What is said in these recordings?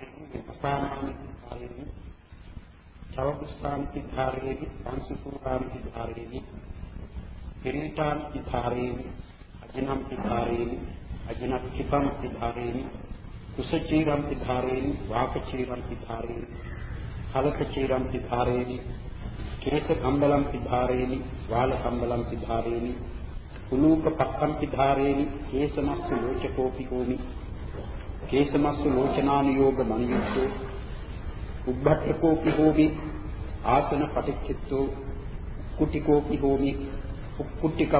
ධාරේනි උපානානි ධාරේනි චවකුස්සාන්ති ධාරේනි සංසුසුකාන්ති ධාරේනි පිරිතාන්ති ධාරේනි අජිනම්ති ධාරේනි අජිනක්ඛිපම්ති ධාරේනි කුසචීරම්ති ධාරේනි වාකචීරම්ති ධාරේනි කලකචීරම්ති ධාරේනි කේස කම්බලම්ති ධාරේනි වාල කම්බලම්ති ධාරේනි කුලූක පක්ඛම්ති ධාරේනි කේසමස්ස ලෝචකෝපි කෝමි කේසමස්සු ලෝචනානුയോഗ මනියුක්තෝ උබ්බත්තකෝපි හෝමි ආසන පටිච්චිත්තෝ කුටිකෝපි හෝමි කුට්ටික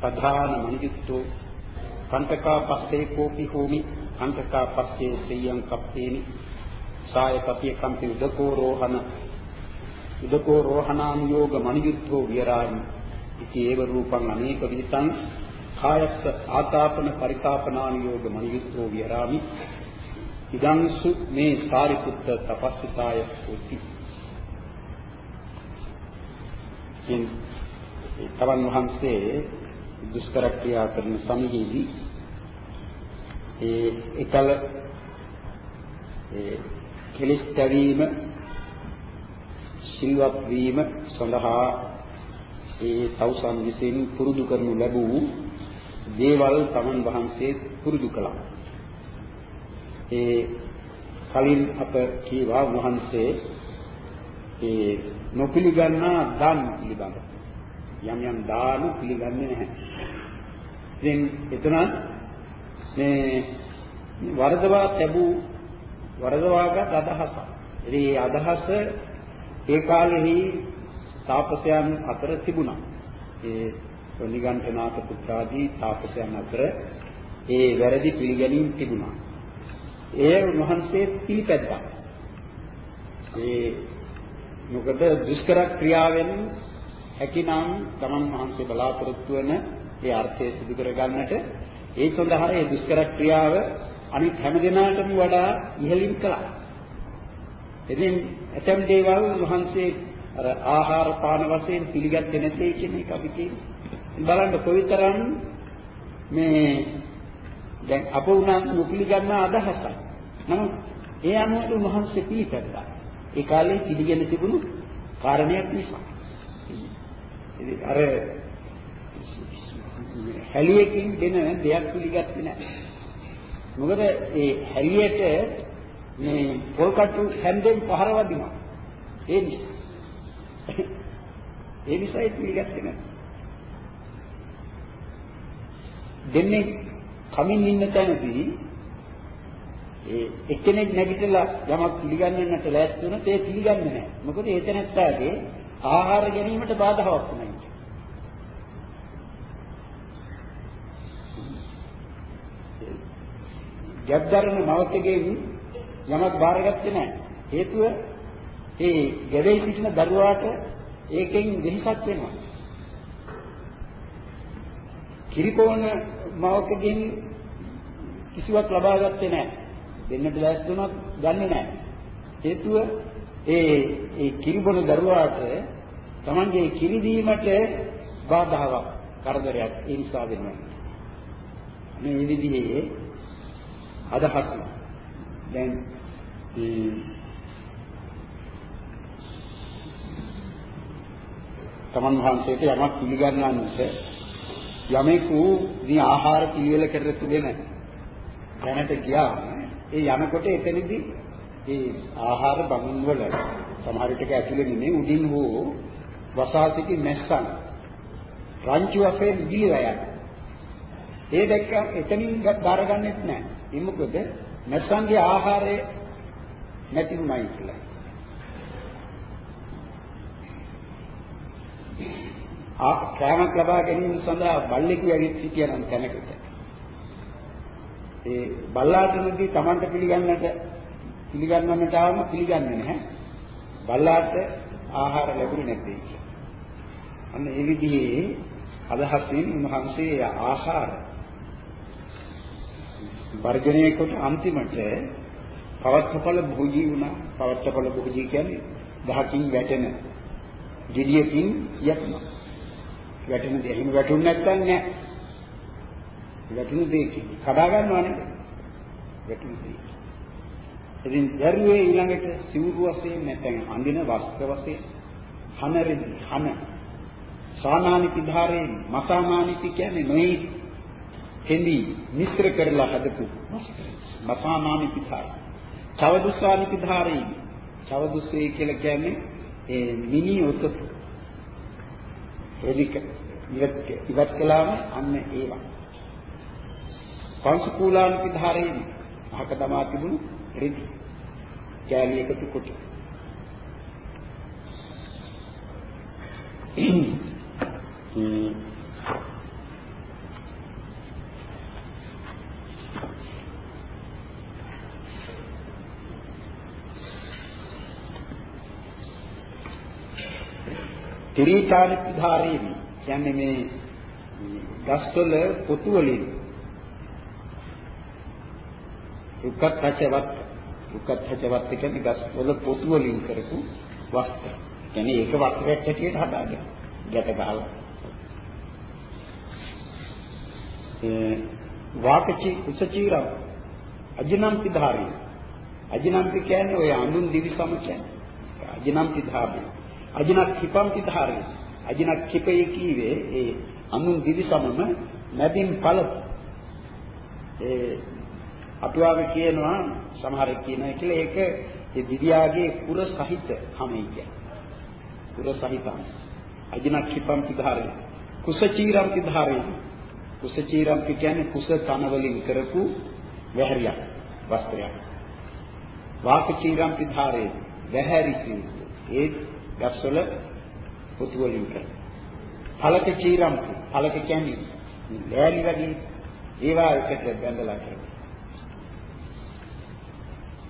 ප්‍රධාන මනියුක්තෝ කන්තකා පස්සේ කෝපි හෝමි කන්තකා පස්සේ සියං කප්පේමි සාය කපිය කම්පි උදකෝ රෝහණ උදකෝ රෝහණානුയോഗ මනියුක්තෝ විරාමි ඉති ඒව රූපං අනේක විදිතං කායස්ස ආතාපන පරිතාපනානුയോഗ මනියුත්තෝ විරාමි ඉදංසු මේ සාරිපුත්ත තපස්සිතාය උති ඉන් තවන් වහන්සේ දුෂ්කර ක්‍රියා කරන සමයේදී ඒ එකල ඒ කෙලිස් තැවීම සිල්වත් වීම සඳහා ඒ තවුසන් විසින් පුරුදු කරනු ලැබූ දේවල් තමන් වහන්සේ පුරුදු කළා. ඒ කලින් අප කීවා වහන්සේ ඒ නොපිළිගන්නා දන් පිළිබඳ යම් යම් දාන පිළිගන්නේ නැහැ. ඉතින් එතන මේ වරදවා ලැබූ වරදවාගත් අදහස. ඉතින් මේ අදහස ඒ කාලෙහි තාපසයන් අතර තිබුණා. ඒ නිගණ්ඨනාථ පුත්‍රාදී තාපසයන් අතර ඒ වැරදි පිළිගැනීම් තිබුණා. ඒ උන්වහන්සේ පිළිපැද්දා. ඒ මොකද දුෂ්කර ක්‍රියාවෙන් හැකිනම් තමන් වහන්සේ බලාපොරොත්තු වන ඒ අර්ථය සිදු කර ගන්නට ඒ සඳහා ඒ දුෂ්කර ක්‍රියාව අනිත් හැම දිනාටම වඩා ඉහළින් කළා. ඉතින් ඇතම් දේවල් වහන්සේ අර ආහාර පාන වශයෙන් පිළිගත්තේ නැtei කියන එක අපි කියන්නේ. බලන්න කොයිතරම් මේ දැන් අප උනන් නොපිළිගන්න අදහසක්. නමුත් ඒ අනුවට උන්වහන්සේ පිළිපැද්දා. ඒ කාලේ පිළිගෙන තිබුණු කාරණයක් නිසා. ඉතින් අර හැලියකින් දෙන දෙයක් පිළිගත්තේ නැහැ. මොකද ඒ හැලියට මේ පොල්කට්ටු හැන්දෙන් පහර වදිනවා. ඒ නිසා. ඒ නිසා ඒක පිළිගත්තේ නැහැ. දෙන්නේ කමින් ඉන්න තැනදී ඒ එක්කෙනෙක් නැගිටලා යමක් පිළිගන්නන්නට ලෑස්ති වුණොත් ඒ පිළිගන්නේ නැහැ. මොකද ඒ තැනත්තාගේ ආහාර ගැනීමට බාධාවක් නැහැ. ගැබ්දරන මවකගෙන් යමක් බාරගත්තේ නැහැ. හේතුව ඒ ගැවේ සිටින දරුවාට ඒකෙන් වෙනසක් වෙනවා. කිරිකෝණ මවකගෙන් කිසිවක් ලබා ගත්තේ නැහැ. දෙන්නට ලෑස්ති වුණත් ගන්නෙ නැහැ. හේතුව ඒ ඒ කිරිබොන දරුවාට Tamange කිරි දීමට බාධාවක් කරදරයක් ඒ නිසා වෙනවා. මේ විදිහේ අදහස් දැන් තමන් වහන්සේට යමක් පිළිගන්නන්නට යමෙකු මේ ආහාර පිළිවෙල කර තිබෙන දැනට ගියා ඒ යනකොට එතනදී ඒ ආහාර බමුන් වල සමහර විටක ඇතුලේ නෙමෙයි උඩින් හෝ වසාසිකි මැස්සන් රංචු වශයෙන් දීලා යන. ඒ දැක්ක එතනින් බාරගන්නෙත් නැහැ. ඒ මොකද මැස්සන්ගේ ආහාරය නැතිුමයි කියලා. කෑමක් ලබා ගැනීම සඳහා බල්ලෙකු ඇවිත් සිටියනම් තැනකට. ඒ බල්ලාටනදී Tamanට පිළිගන්නට පිළිගන්නන්නට ආවම පිළිගන්නේ නැහැ. බල්ලාට ආහාර ලැබුණේ නැtei කියලා. අන්න ඒ විදිහේ අදහසින් උන්වහන්සේ ආහාර වර්ජනය කොට අන්තිමට පවත්තපල භෝජී වුණා. පවත්තපල භෝජී කියන්නේ ගහකින් වැටෙන ගෙඩියකින් යක්ම. වැටෙන දේ එහෙම වැටුනේ නැත්නම් නෑ. වැටුණු දේ කඩා ගන්නවා නේද? වැටුණු දේ. ඉතින් දරුවේ ඊළඟට සිවුරු වශයෙන් නැත්නම් අඳින වස්ත්‍ර වශයෙන් හන රෙදි හන සාමානික ධාරයෙන් මසාමානික කියන්නේ නොයි කෙඳි මිශ්‍ර කරලා හදපු මසාමානික ධාරය. චවදුස්සානික ධාරයෙන් චවදුස්සේ කියලා කියන්නේ ඒ මිනි උතපු එදික ඉවත් ඉවත් කළාම අන්න ඒවා. පංචකූලානික ධාරයෙන් අහක තමා තිබුණු රෙදි කෑලි එකතු කොට ත්‍රිචාරිත්‍ධාරීනි කියන්නේ මේ ගස්වල පොතු වලින් උක්කත් හචවත් උක්කත් හචවත් කියන්නේ ගස්වල පොතු වලින් කරපු වස්ත්‍ර. කියන්නේ ඒක වස්ත්‍රයක් හැටියට හදාගෙන ගැට ගහලා. ඒ වාකචි කුසචීරම් අජිනම්පි ධාරී. අජිනම්පි කියන්නේ ඔය අඳුන් දිවි සම කියන්නේ. අජිනම්පි ධාරී. අජිනක් කිපම්පි ධාරී. අජිනක් කිපේ කීවේ ඒ අඳුන් දිවි සමම මැදින් පළප. ඒ අටුවාවේ කියනවා සමහරෙක් කියනවා කියලා ඒක ඒ දිව්‍යාගේ කුර සහිත හැමයි කියන්නේ. කුර සහිතම්. අජිනක් කිපම් පිධාරේ. කුසචීරම් පිධාරේ. කුසචීරම් කියන්නේ කුස තන වලින් කරපු වැහැරියක් වස්ත්‍රයක්. වාකචීරම් පිධාරේ. වැහැරි කියන්නේ ඒ ගස්වල පුතු වලින් කරන. පලක චීරම් පලක කියන්නේ ලෑලි වගේ ඒවා එකට බැඳලා කරනවා.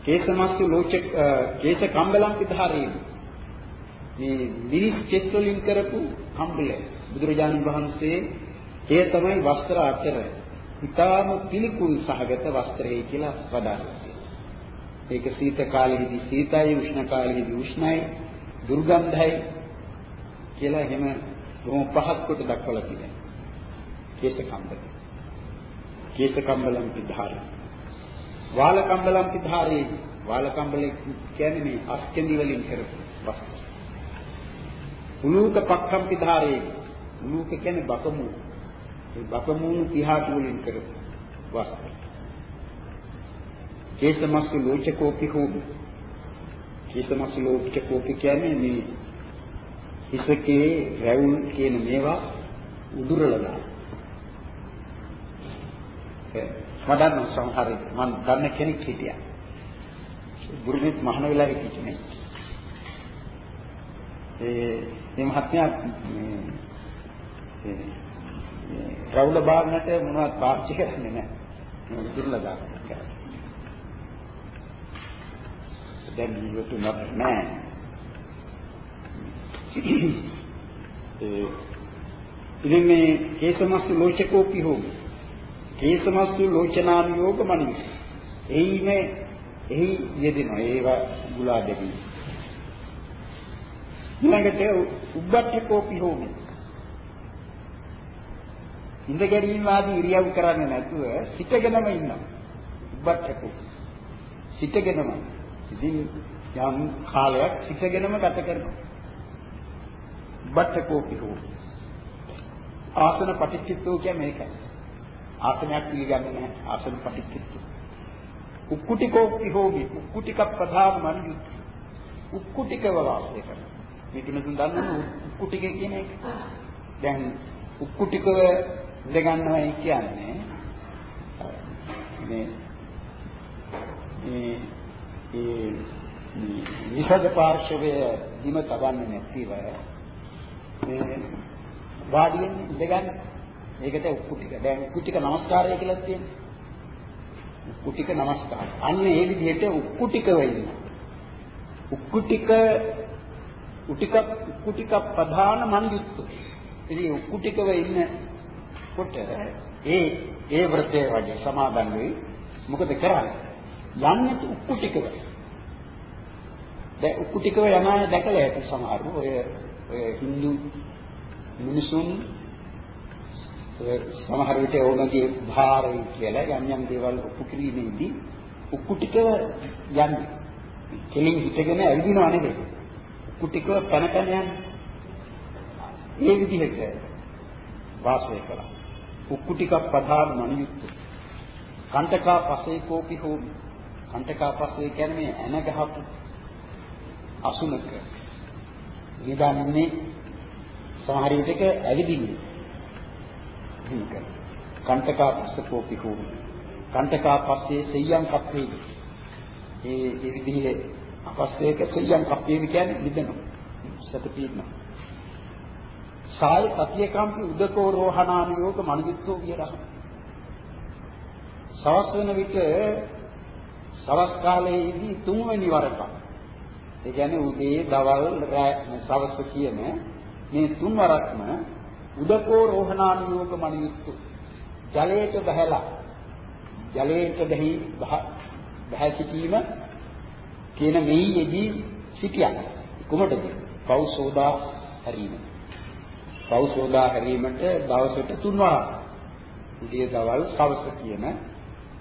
කේසමස්තු ලෝච කේස කම්බලම් පිටහරේ මේ මිරිස් කෙස් වලින් කරපු කම්බල බුදුරජාණන් වහන්සේ ඒ තමයි වස්ත්‍ර අතර ඊටාම පිළිකුල් සහගත වස්ත්‍රය කියලා වදාළා. ඒක සීත කාලෙදී සීතයි උෂ්ණ කාලෙදී උෂ්ණයි දුර්ගන්ධයි කියලා එහෙම බොහොම පහත් කොට දක්වලා තියෙනවා. කේස කම්බල. කේස කම්බලම් පිටහරේ වාල කම්බලම් පිටාරේ වාල කම්බල කියන්නේ මේ අස්කෙන්දි වලින් කරපු වස්තු. උලූක පක්කම් පිටාරේ උලූක කියන්නේ බකමු. ඒ බකමුණු පිහාට වලින් කරපු වස්තු. කේසමස්සු ලෝචකෝපි හෝමි. කේසමස්සු ලෝචකෝපි කියන්නේ මේ හිසකේ රැවුල් කියන මේවා උදුරලා මම දන්න සමහර මම දන්න කෙනෙක් හිටියා. ගුරුදෙත් මහාන වෙලා හිටිය කෙනෙක්. ඒ මේ මහත්මයා මේ රවුල බාන්නට මොනවද පාවිච්චි කරන්නේ නැහැ. දුර්ලභ කරා. දැන් ඉවතු නැහැ. ඒ ඉතින් මේ කේසමස්තු ලෝචකෝපි හොමි කේසමස්සු ලෝචනානුയോഗ මනිවි. එයිම එහි යෙදෙනවා. ඒවා ගුලා දෙවි. ඊළඟට උබ්බට්ඨකෝපි හෝමි. ඉඳ ගැනීම ආදී ඉරියව් කරන්නේ නැතුව සිටගෙනම ඉන්නවා. උබ්බට්ඨකෝ. සිටගෙනම. ඉතින් යම් කාලයක් සිටගෙනම ගත කරනවා. උබ්බට්ඨකෝපි හෝමි. ආසන පටිච්චිත්තෝ කියන්නේ මේකයි. ආසනයක් පිළිගන්නේ නැහැ ආසන පටිච්චිත්ත උක්කුටිකෝ පිහෝමි උක්කුටික ප්‍රධාන මනියු උක්කුටිකව වාසය කරන මේ තුනකින් දන්නවනේ උක්කුටික කියන එක දැන් උක්කුටිකව ඉඳගන්නවයි කියන්නේ මේ මේ ඒ විසද පාර්ශවයේ දිම තබන්නේ නැතිව මේ වාඩියෙන් ඉඳගන්න ඒකට උක්කුටික. දැන් උක්කුටික නමස්කාරය කියලා තියෙනවා. උක්කුටික නමස්කාර. අන්න ඒ විදිහට උක්කුටිකව ඉන්න. උක්කුටික උටික උක්කුටික ප්‍රධාන මන්දිත්තු. ඉතින් උක්කුටිකව ඉන්න කොට ඒ ඒ වෘතේ වගේ සමාදන් වෙයි. මොකද කරන්නේ? යන්නේ උක්කුටිකව. දැන් උක්කුටිකව යනවා දැකලා ඇති සමහරු ඔය ඔය Hindu මිනිසුන් සමහර විට ඕනගේ භාරයි කියලා යම් යම් දේවල් ඔප්පු කිරීමේදී උක්කු ටික යන්නේ. කෙලින් හිටගෙන ඇවිදිනව නෙවෙයි. උක්කු ටික පැන පැන යන්නේ. ඒ විදිහට වාසය කළා. උක්කු ටිකක් පදාන මනියුක්ත. කන්ටකා පසේ කෝපි හෝමි. කන්ටකා පසේ කියන්නේ මේ ඇන ගහපු අසුනක. නිදාන්නේ සමහර විටක ඇවිදින්නේ. එහෙම කන්ටකා පස්ස කෝපි හෝමි. කන්ටකා පස්සේ සෙය්‍යම් කප්පේ. ඒ ඒ විදිහේ අපස්සේක සෙය්‍යම් කප්පේ කියන්නේ නිදනවා. සත පීනවා. සාය සතියකම්පි උදකෝ රෝහණානුയോഗ මනියුක්තෝ විරහ. සවස් වෙන විට සවස් කාලයේදී තුන්වෙනි වරට. ඒ කියන්නේ උදේ දවල් සවස් කියන මේ තුන් වරක්ම උදකෝ රෝහණානුയോഗ මනියුක්තෝ ජලයට බහැලා ජලයට බැහි බහැ සිටීම කියන මෙයියේදී සිටියා කුමටද? පෞසෝදා හැරීම. පෞසෝදා හැරීමට දවසට තුන් වාරක්. උදේ දවල් සවස කියන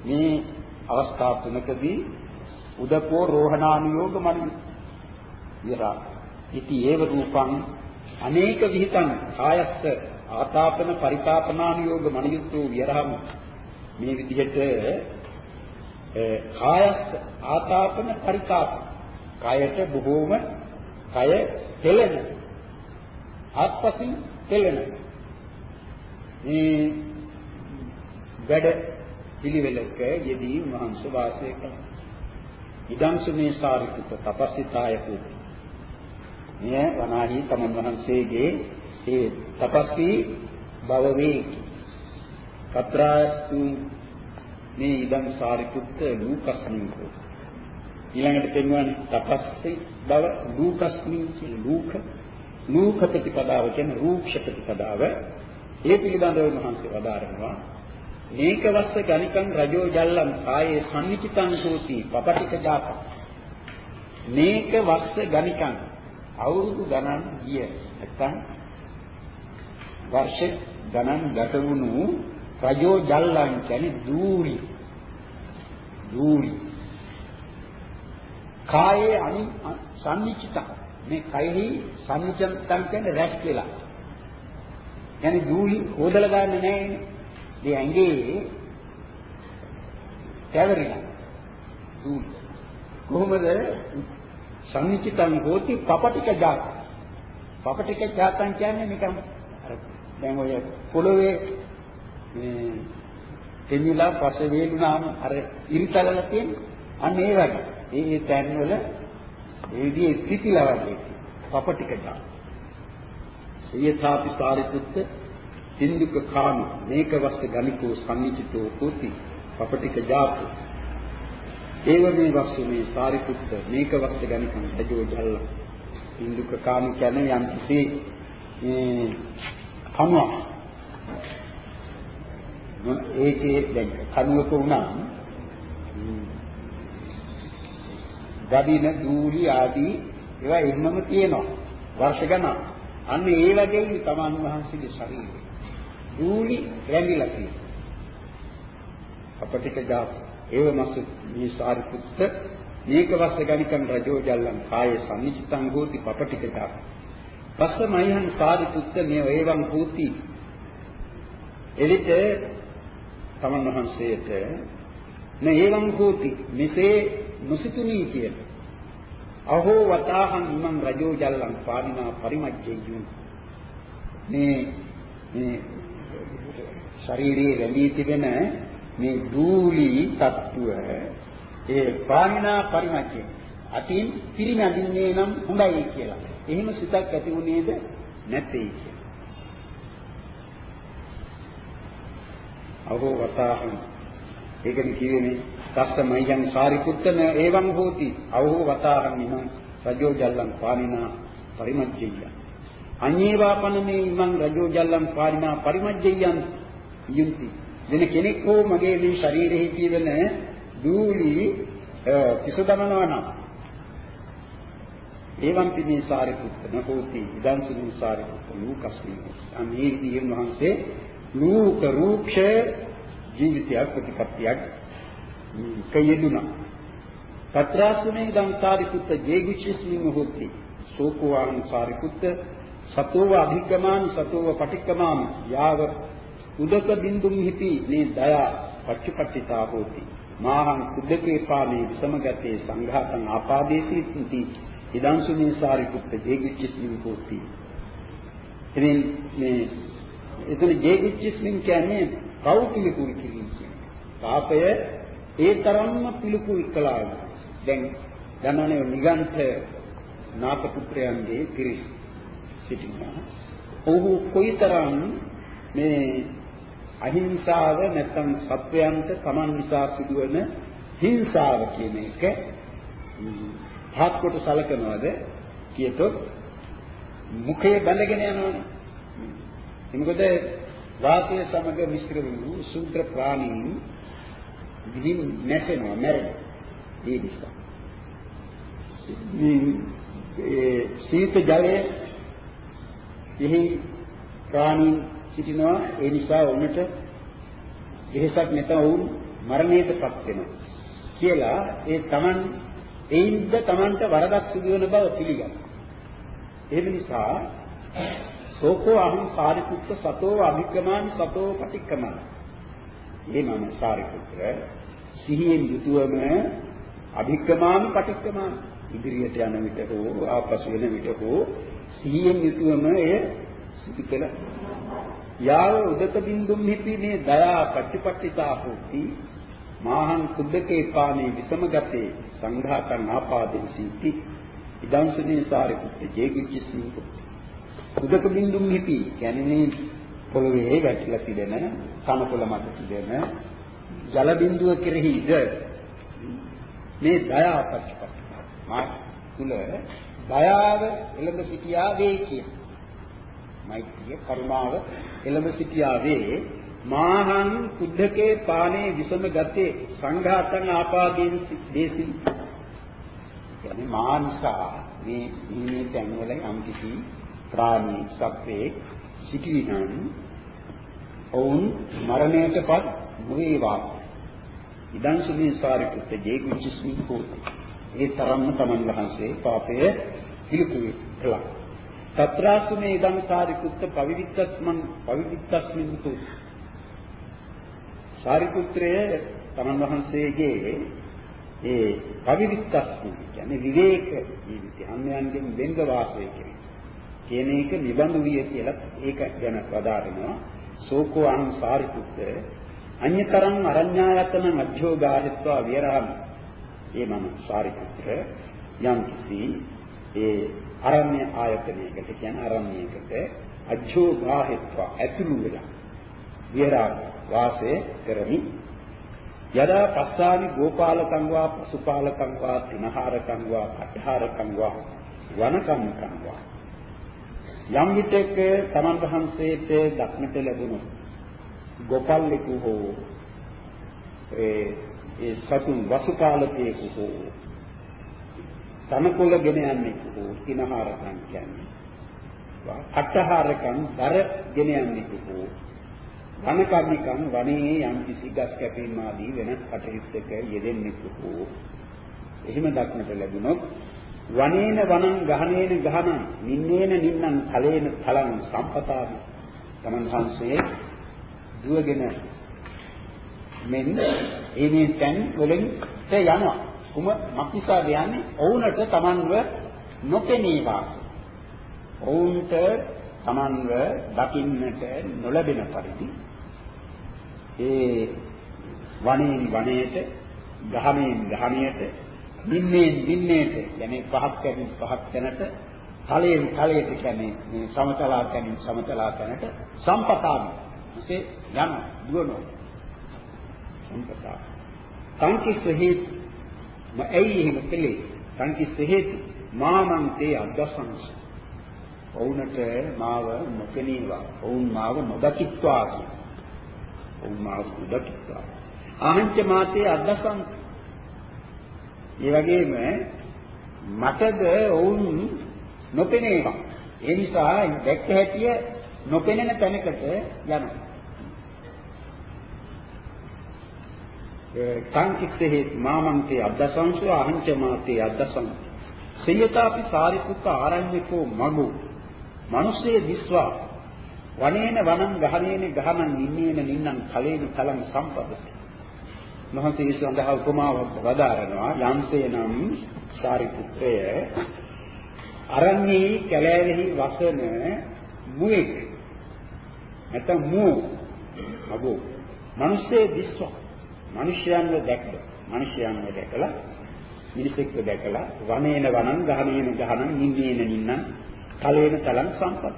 මේ අවස්ථා තුනකදී උදකෝ රෝහණානුയോഗ මනින. විරා ඉති ඒව රූපං අනේක විහිතං ආයස්ස ආතාපන පරිතාපනානුയോഗ මනියුත්තු විරහම. මේ විදිහට කායස්ස ආතාපන පරිතාප. කයට බොහෝම කය පෙළෙන ආත්පසින් පෙළෙන මේ වැඩ පිළිවෙලක යෙදී මහන්ස වාසය කළා. ඉදංසු මේ සාරිපුත තපස්සිතාය පුති. මෙය වනාහි තමන් වහන්සේගේ ඒ තපස්සී බව වේ. කත්‍රාස්තු මේ ඉදං සාරිපුත්ත ලූකස්මින්කෝ. ඊළඟට පෙන්වන්නේ තපස්සී බව ලූකස්මින් කියන ලූක ලූක ප්‍රතිපදාව කියන රූක්ෂ ප්‍රතිපදාව ඒ පිළිබඳව මහන්සිය වදාරනවා මේක වස්ස ගණිකං රජෝ ජල්ලං කායේ සම්නිචිතං හෝති පපටික ජාත මේක වස්ස ගණිකං අවුරුදු ගණන් ගිය නැත්තම් වර්ෂ ගණන් ගත වුණු රජෝ ජල්ලං කියන්නේ දූරි දූරි කායේ අනි සම්නිචිතං මේ කයෙහි සම්නිචිතං කියන්නේ රැස් වෙලා يعني දූලි හොදලා ගන්න නැහැ මේ ඇඟේ කැවරිලා දුක් කොහොමද? සංනිචිතං හෝති පපටික ජාත. පපටික ජාතං කියන්නේ නිකන් අර දැන් ඔය පොළොවේ මේ දෙන්නිලා පස්සේ වේලුනාම අර ඉරිතලල තියෙන අන්න ඒ වගේ. ඒ ඒ තැන් වල ඒ විදිහේ ස්ථිතිලා වගේ පපටික ජාත. යථාපි සාරිපුත්ත සින්දුක කාම මේක වස්ත ගනිකෝ සම්නිචිතෝ කුති පපටික ජාතු. ඒව මේ වස්තු මේ සාරිපුත්ත මේක වස්ත ගනිකන් රජෝ ජල්ල. සින්දුක කාම කියන්නේ යම් කිසි මේ කනුවක් ඒකේ දැන් කනුවක වුණා ගබින දූලි ආදී ඒවා එහෙමම තියෙනවා. වර්ෂ ගණන්. අන්න ඒ වගේ තමන් වහන්සේගේ ශරීරය. දූලි රැඳිලා තියෙනවා. අපටික ජාත ඒව මස්ස මේ සාරිපුත්ත මේක වස්ස ගණිකම් රජෝ ජල්ලං කායේ සම්නිචිතං හෝති පපටික ජාත. පස්සමයිහං සාරිපුත්ත මේ ඒවං හෝති. එවිට තමන් වහන්සේට නේ ඒවං හෝති මෙසේ නොසිතුනී කියන. අහෝ වතාහං ඉමං රජෝ ජල්ලං පානිනා පරිමජ්ජේයුන් මේ මේ ශරීරයේ රැඳී තිබෙන මේ දූලි තත්ත්වය ඒ පාණිනා පරිමච්චය අතින් පිරිනැදින්නේ නම් හොඳයි කියලා. එහෙම සිතක් ඇති වුණේද නැtei කියලා. අහෝ වතාහං ඒකනේ කියවෙන්නේ තස්සමයන් සාරිපුත්තන එවං හෝති අහෝ වතාහං ඉමං රජෝ ජල්ලං පාණිනා පරිමච්චය අඤ්ඤේවාපන මේ ඉමං රජෝ ජල්ලං පාණිනා පරිමච්චයන් යුක්ති වෙන කෙනෙක් හෝ මගේ මේ ශරීරෙහි තියෙන දූලි පිසදමනවා නම් ඒවම් පිමේ සාරිපුත්ත නකෝති ඉදං සුනි සාරිපුත්ත නූකස්මී අමේදී වහන්සේ නූක රූක්ෂ ජීවිතයක් ප්‍රතිපත්තියක් කයෙදුනා. తత్రాసునే ఇదం సారిపుత్త జేగుచిస్మిన్ హోతి సోకోవాన్ సారిపుత్త సతోవ అభిగమాన్ సతోవ పటిక్రమాన్ యావ උදක බින්දුම් හිති මේ දයා පච්චපට්ඨිතා හෝති. මාහං කුද්දකේ පානේ විසමගතේ සංඝාතං ආපාදේති ඉති ඉදංසුනේ සාරිපුත්ත ජේගුච්චස්මින් හොති. එදින් මේ එතන ජේගුච්චස්මින් කියන්නේ පව් පිළිකුල් කිරීම පාපය ඒ තරම්ම පිළිකුල් කළා දැන් දන්නවනේ නිගන්ඨ නාථ පුත්‍රයන්ගේ පිරිස සිටිනවා. ඔහු කොයිතරම් මේ අහිංසාව නැත්නම් සත්වයන්ට Taman නිසා සිදුවන හිංසාව කියන එක පහත් කොට සැලකනවාද කියතොත් මුඛයේ බැඳගෙන යනවනේ. මොකද වාතය සමග මිශ්‍ර වූ සූත්‍ර ප්‍රාණීන් දිවින් නැසෙනවා මැරෙනවා. ඒ නිසා. මේ සීත ජලය එහි ප්‍රාණීන් සිටිනවා ඒ නිසා උන්ට එහෙසක් නැත වුන් මරණයටපත් වෙනවා කියලා ඒ Taman එයින්ද Tamanට වරදක් සිදු වෙන බව පිළිගන්න. එහෙම නිසා සෝකෝ අහං සාරිපුත්ත සතෝ අභික්‍රමං සතෝ පටික්කමං. මේ මම සාරිපුත්‍ර සිහියෙන් යුතුවම අභික්‍රමාන පටික්‍රමාන ඉදිරියට යන විට හෝ ආපසු වෙන විට හෝ සිහියෙන් යුතුවම එය සිදු කළ යාව උදක බින්දුම් හිපි මේ දයා පටිපට්ඨිතා හොති මාහං කුද්දකේ පානේ විසමගතේ සංඝාතං ආපාදෙන් සීති. ඉදංසනේ සාරිපුත්ත ජේගිච්චිස්මින් උදක බින්දුම් හිපි කියන්නේ පොළවේ වැටිලා තිබෙන කනකොළ මත තිබෙන ජල බිඳුව කෙරෙහිද මේ දයාපත්පත් මා තුල දයාව එළඹ සිටියා වේ කිය. මෛත්‍රිය කරුණාව එළඹ සිටියා වේ මාහං කුද්ධකේ පානේ විසම ගතේ සංඝාතං ආපාදීන් දේසින් කියන්නේ මානසා මේ මේ තැන්වල යම් කිසි ප්‍රාණී සත්‍යේ සිටිනන් ඔවුන් මරණයටපත් නොවේවා ඉදං සුමේ සාරිපුත්ත ජේකුච්චස්මින් හෝති. ඒ තරම්ම තමන් වහන්සේ පාපය පිළිකුල් කළා. తත්‍රාසුමේ ඉදං සාරිපුත්ත පවිවිත්තස්මන් පවිවිත්තස්මින් හෝති. සාරිපුත්‍රය තමන් වහන්සේගේ ඒ පවිවිත්තස්මින් කියන්නේ විවේක ජීවිතය අන්‍යයන්ගෙන් වෙන්ව වාසය කිරීම. කියන එක නිබඳු විය කියලා ඒක ගැන වදාරනවා. සෝකෝ අං සාරිපුත්ත අඤ්‍යතරං අරඤ්ඤායතන මධ්‍යෝගාහිත්වා විරහමි. ඒ මම සාරිපුත්‍ර යම් කිසි ඒ අරණ්‍ය ආයතනයකට කියන්නේ අරණ්‍යයකට අජ්ජෝගාහිත්වා ඇතුළු වෙලා විරහම වාසය කරමි. යදා පස්සාමි ගෝපාලකං වා පසුපාලකං වා තිනහාරකං වා අටහාරකං වා වනකම්කං වා යම් විටක තමන් වහන්සේට දක්නට ලැබුණොත් ගොපල්ලෙකු හෝ ඒ ඒ සතුන් වසුපාලකයෙකු හෝ තනකොළ ගෙන යන්නෙකු හෝ කිනහාරකම් කියන්නේ. අටහාරකම් දර ගෙන යන්නෙකු හෝ වනකර්මිකම් වනයේ යම් කිසි ගස් කැපීම් ආදී වෙනත් කටයුත්තක යෙදෙන්නෙකු හෝ එහෙම දක්නට ලැබුණොත් වනේන වනං ගහනේන ගහනං නින්නේන නින්නං ඵලේන ඵලං සම්පතාවි. තමන් වහන්සේ දුවගෙන මෙන් එනේ තැන් වලින් යනවා. කුම මක්නිසාද යන්නේ? ඔවුන්ට Tamanව නොපෙනීවා. ඔවුන්ට Tamanව දකින්නට නොලැබෙන පරිදි ඒ වනයෙන් වනයේට ගහමෙන් ගහණයට නිම්මෙන් නිම්මේට යන්නේ පහක් කැමින් පහක් තැනට තලයෙන් තලයට කියන්නේ මේ සමතලා කැමින් සමතලා තැනට සම්පතාවි එසේ යන දුවනෝ සම්පතා සංකිස්ස හේතු මැයි එහෙම කළේ? සංකිස්ස හේතු මාමං තේ අද්දසංස. ඔවුන්ට මාව නොකෙනීවා ඔවුන් මාව නොදකිත්වා ඔවුන් මාව නොදකිත්වා. අහංච මාතේ අද්දසංස. ඒ වගේම මටද ඔවුන් නොපෙනේවා. ඒ නිසා දැක්ක හැටිය නොපෙනෙන තැනකට යනවා. සංකිට්ඨේ මාමන්තේ අද්දසංසු අහංච මාතේ අද්දසං. සේයතාපි සාරිපුත්ත ආරඤ්‍යකෝ මගු. මිනිස්සේ දිස්වා වනේන වනං ගහනේන ගහනං නින්නේන නින්නං කලේන කලං සම්පදති. මහතී සඳහා උපමාවක් වදාරනවා. යම්සේ නම් සාරිපුත්‍රය අරන්නේ කැලෑවෙහි වසන මුවෙක්. නැත්නම් මූ. අබෝ මිනිස්සේ දිස්වා මිනිස්යන්ව දැක්ක මිනිස්යන්ව දැකලා මිනිසෙක්ව දැකලා වනේන වනං ගහනේන ගහනං නින්නේන නින්නං තලේන තලං සම්පත.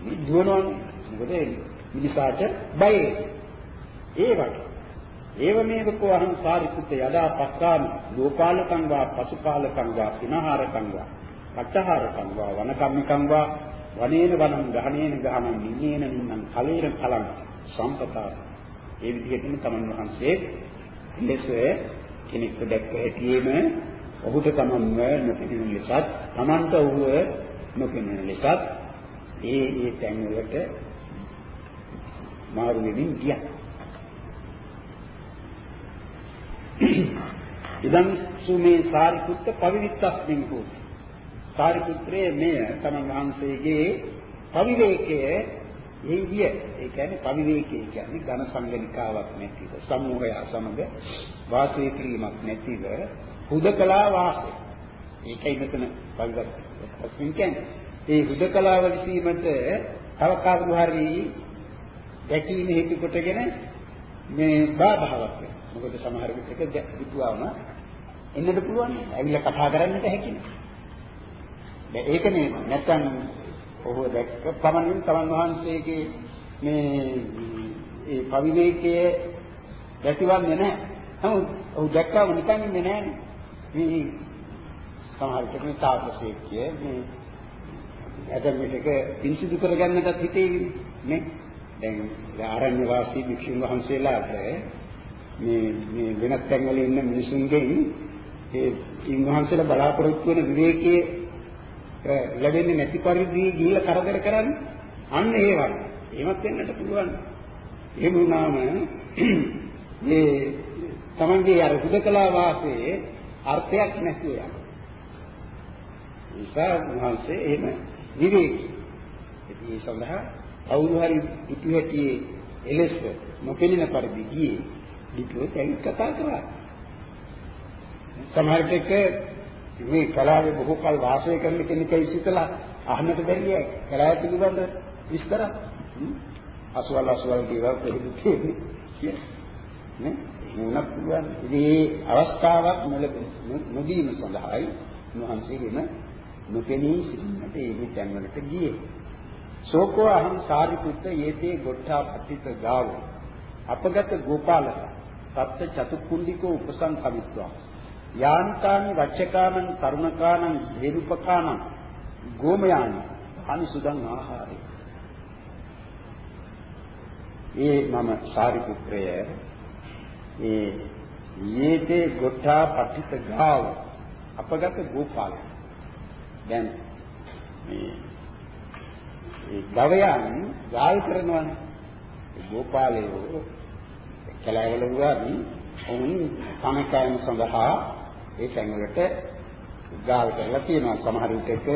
මේ දුවනවනේ. මොකද මිනිසාට බයයි ඒ වගේ. ඒව මේක කෝ අහං සාරිපුත්ත යදා පස්සාමි ලෝකාලකං වා පසුකාලකං වා පිනහාරකං වා කච්චහාරකං වා වනකම්මිකං වා වනේන වනං ගහනේන ගහනං නින්නේන නින්නං කලේන කලං සම්පතා. ඒ විදිහටම තමන් වහන්සේ ලෙස කෙනෙක්ව දැක්ක හැටියෙම ඔහුට තමන්ව නොපෙනෙන ලෙසත් තමන්ට ඔහුව නොපෙනෙන ලෙසත් ඒ ඒ තැන්වලට මාරු වෙමින් ගියා. ඉදන් සුමේ සාරිපුත්ත පවිවිත්තස්මින් හෝති. සාරිපුත්‍රයේ මෙය තමන් වහන්සේගේ පවිවේකයේ එහි ගිය ඒ කියන්නේ පවිවේකී කියන්නේ ඝන සංගණිකාවක් නැතිව සමූහය සමග වාසය කිරීමක් නැතිව හුදකලා වාසය. ඒකයි මෙතන පවිවේකී කියන්නේ. ඒ හුදකලාව විසීමට තව කවුරු හරි දැකීම හේතු කොටගෙන මේ බාධාවක් වෙනවා. මොකද සමහර විටක දුටුවාම එන්නද පුළුවන්. ඇවිල්ලා කතා කරන්නට හැකියි. දැන් ඒකනේ නැත්තම් ඔහු දැක්ක පමණින් තමන් වහන්සේගේ මේ ඒ පවිවේකයේ දැතිවන්නේ නැහැ. නමුත් ඔහු දැක්කම නිකන් ඉන්නේ නැහැ. මේ සමහර කෙනෙක් තාපසයෙක් කිය මේ ඇතම් විටක පිංසිදු කරගන්නටත් හිතේවි නේ. දැන් ආරණ්‍ය වාසී භික්ෂුන් වහන්සේලාට මේ මේ වෙනත් තැන්වල ඉන්න මිනිසුන්ගෙන් ඒ ඉන්වහන්සේලා බලාපොරොත්තු වෙන විවේකයේ ලැබෙන්නේ නැති පරිදි ගිහිල්ලා කරදර කරන්නේ අන්න ඒ වගේ. එහෙමත් වෙන්නට පුළුවන්. එහෙම වුණාම මේ තමන්ගේ අර හුදකලා වාසයේ අර්ථයක් නැතුව යනවා. ඒසා වහන්සේ එහෙම විවේකී. ඒ සඳහා කවුරු හරි පිටුහැටියේ එලෙස නොපෙනෙන පරිදි ගියේ පිටුවට ඇවිත් කතා කරා. සමහර විටක මේ කලාවේ බොහෝ කල් වාසය කරන කෙනෙක්යි සිතලා අහන්නට බැරිය කලාව පිළිබඳ විස්තර? අසවල් අසවල් දේවල් කොහෙද තියෙන්නේ. නේ? නුනක් පුළුවන්. ඉතින් අවස්ථාවක් නොදීම සඳහායි මහන්සියගෙම නොපෙනී සිටින්නට ඒ තැන්වලට ගියේ. සෝකෝ අහං සාරිපුත්ත යේතේ ගොට්ටා පතිත ගාව. අපගත ගෝපාලක සත්‍ය චතුක්කුණ්ඩිකෝ උපසංකමිත්වා. යාන්තානි වච්චකානං කරුණකානං හේරුපකානං ගෝමයානි අනිසුදං ආහාරය. ඒ මම සාරිපුත්‍රය ඒ යේතේ ගොඨා පටිත ගාව අපගත ගෝපාල. දැන් මේ ඒ ගවයන් ගාල් කරනවානේ. ගෝපාලයෝ කලවල වුණාදී ඔවුන් සමකයන් සඳහා ඒ තැන්වලට ගාල් කරලා තියෙනවා. සමහර විටක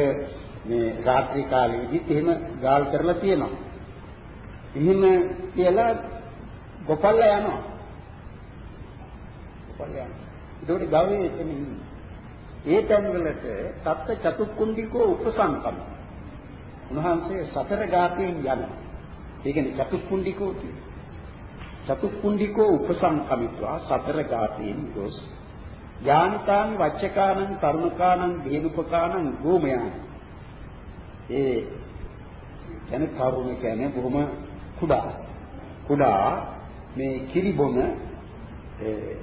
මේ රාත්‍රී කාලෙදිත් එහෙම ගාල් කරලා තියෙනවා. එහෙම කියලා ගොපල්ලා යනවා. ගොපල්ලා යනවා. ඒකට ගාවේ එතන ඉන්නේ. ඒ තැන්වලට තත්ත චතුක්කුණ්ඩිකෝ උපසංකම. උන්වහන්සේ සතර ගාතෙන් යනවා. ඒ කියන්නේ චතුක්කුණ්ඩිකෝ කියන්නේ. චතුක්කුණ්ඩිකෝ උපසංකමිත්වා සතර ගාතෙන් ගොස් යාන්තාන් වච්චකානං තරුණකානං බේනුපකානං ගෝමයන් ඒ කියන්නේ තරුණ කියන්නේ බොහොම කුඩා. කුඩා මේ කිරිබොන ඒ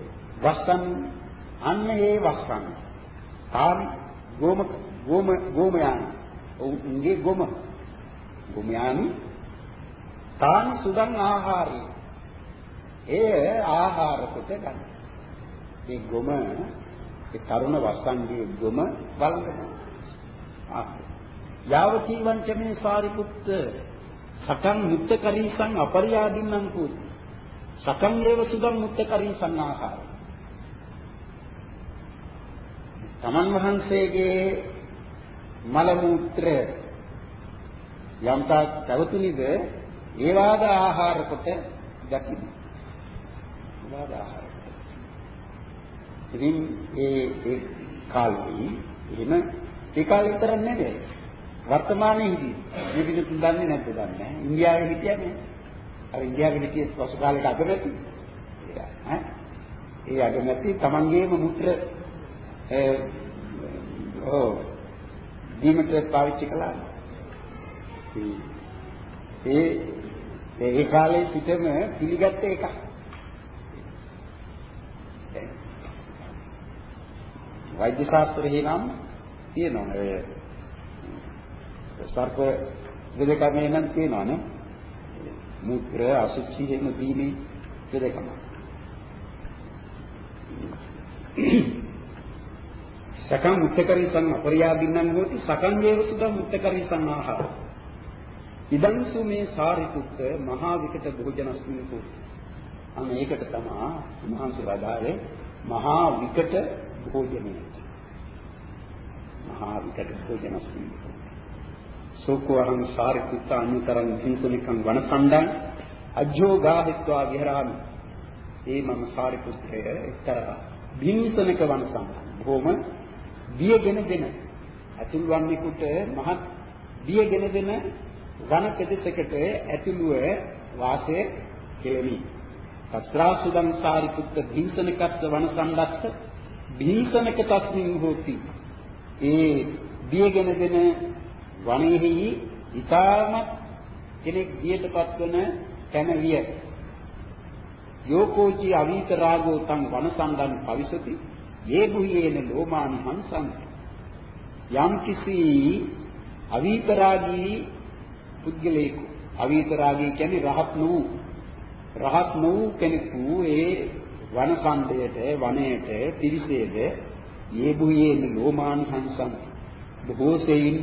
වස්තන් අන්න ඒ වස්තන් තාම ගෝම ගෝම ගෝමයන්. උන්ගේ ගොම. ගොමයන් තාන් සුදන් ආහාරය ඒ ආහාර කොට ගන්න. ඒ ගොම ඒ තරුණ වස්සන්ගේ ගොම වළඳනවා. යාව කීවන්ට මේ සාරිපුත්ත සකං මුත්ත කරීසං අපරියාදින්නම් කෝති. සකං දේව සුදම් මුත්ත කරීසං ආහාර. තමන් වහන්සේගේ මල මුත්‍රය යම්තාක් පැවතුනිද ඒ වාද ආහාර කොට දකින්න. වාද ආහාර ඉතින් ඒ ඒ කාලේ එහෙම ඒ කාලේ විතර නෙවෙයි. වර්තමානයේදී මේ පිටු දන්නේ නැද්ද දන්නේ ඉන්දියාවේ හිටියනේ. අර ඉන්දියාවේ හිටිය පසු කාලයක අගමැති. ඈ ඒ අගමැති තමන්ගේම මුත්‍ර ඔව් දීමට පාවිච්චි කළා. ඒ ඒ කාලේ සිටම පිළිගත්ත එකක්. වෛද්‍ය ශාස්ත්‍රයේ නම් තියෙනවා ඒ සර්ප දෙදකමේ නම් තියෙනවානේ. මුත්‍ර අසුචි එහෙම දීමේ දෙදකම. සකං මුත්තකරිසං අපරියාදින්නම් හෝති සකං වේවසුදං මුත්තකරිසං ආහාර ඉදංසු මේ සාරිපුත්ත මහා විකට භෝජනස්මිනකු අන්න ඒකට තමයි මහන්සි වදාවේ මහා විකට භෝජනය. මහා විකට භෝජනස්මිනකු සෝකෝහං සාරිපුත්ත අනුතරං හිංසනිකං වනසණ්ඩං අජ්ජෝගාහිත්වා විහරාමි. ඒ මම සාරිපුත්‍රය එක්තරා භින්සනක වනසණ්ඩං බොහොම දියගෙන දෙන ඇතුල් වන්නේකට මහත් දියගෙන දෙන වන ප්‍රදේශයකට ඇතුළුව වාසය කෙලෙමි. සත්‍රාසුදං සාරිපුත්ත භීෂණකත්ව වන සම්දත්ත භීෂණක තස්මින් හෝති. ඒ දියගෙන දෙන වනයේහි ඊටමත් කෙනෙක් දියටපත් වන තැන විය. යෝකෝචි අවීත රාගෝ තං වනසන්දන් පවිසති යේ බුයේන ලෝමානි හංසං යම් කිසි අවීතරාගී පුද්ගලයෙකු අවීතරාගී කියන්නේ රහත් වූ රහත් වූ කෙනෙකු ඒ වනකණ්ඩයට වනයේට පිරිසේද යේ බුයේන ලෝමානි හංසං බොහෝ සෙයින්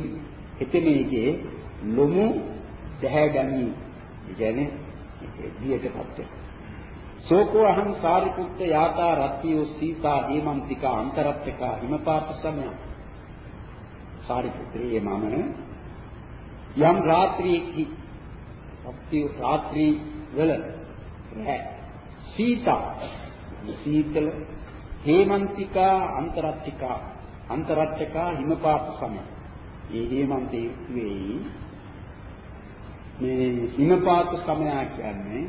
එතෙමේගේ ලොමු දැහැගනි කියන්නේ දියටපත් වෙනවා සෝකෝ අහං සාරිපුත්ත යාතා රත්තියෝ සීතා හේමන්තිකා අන්තරත්තකා හිමපාත සමය. සාරිපුත්‍රයේ මම යම් රාත්‍රියේකි රත්තිය රාත්‍රී වල රැ. සීතා සීතල හේමන්තිකා අන්තරත්තිකා. අන්තරත්තකා හිමපාත සමය මේ හේමන්තේ වෙයි මේ හිමපාත සමය කියන්නේ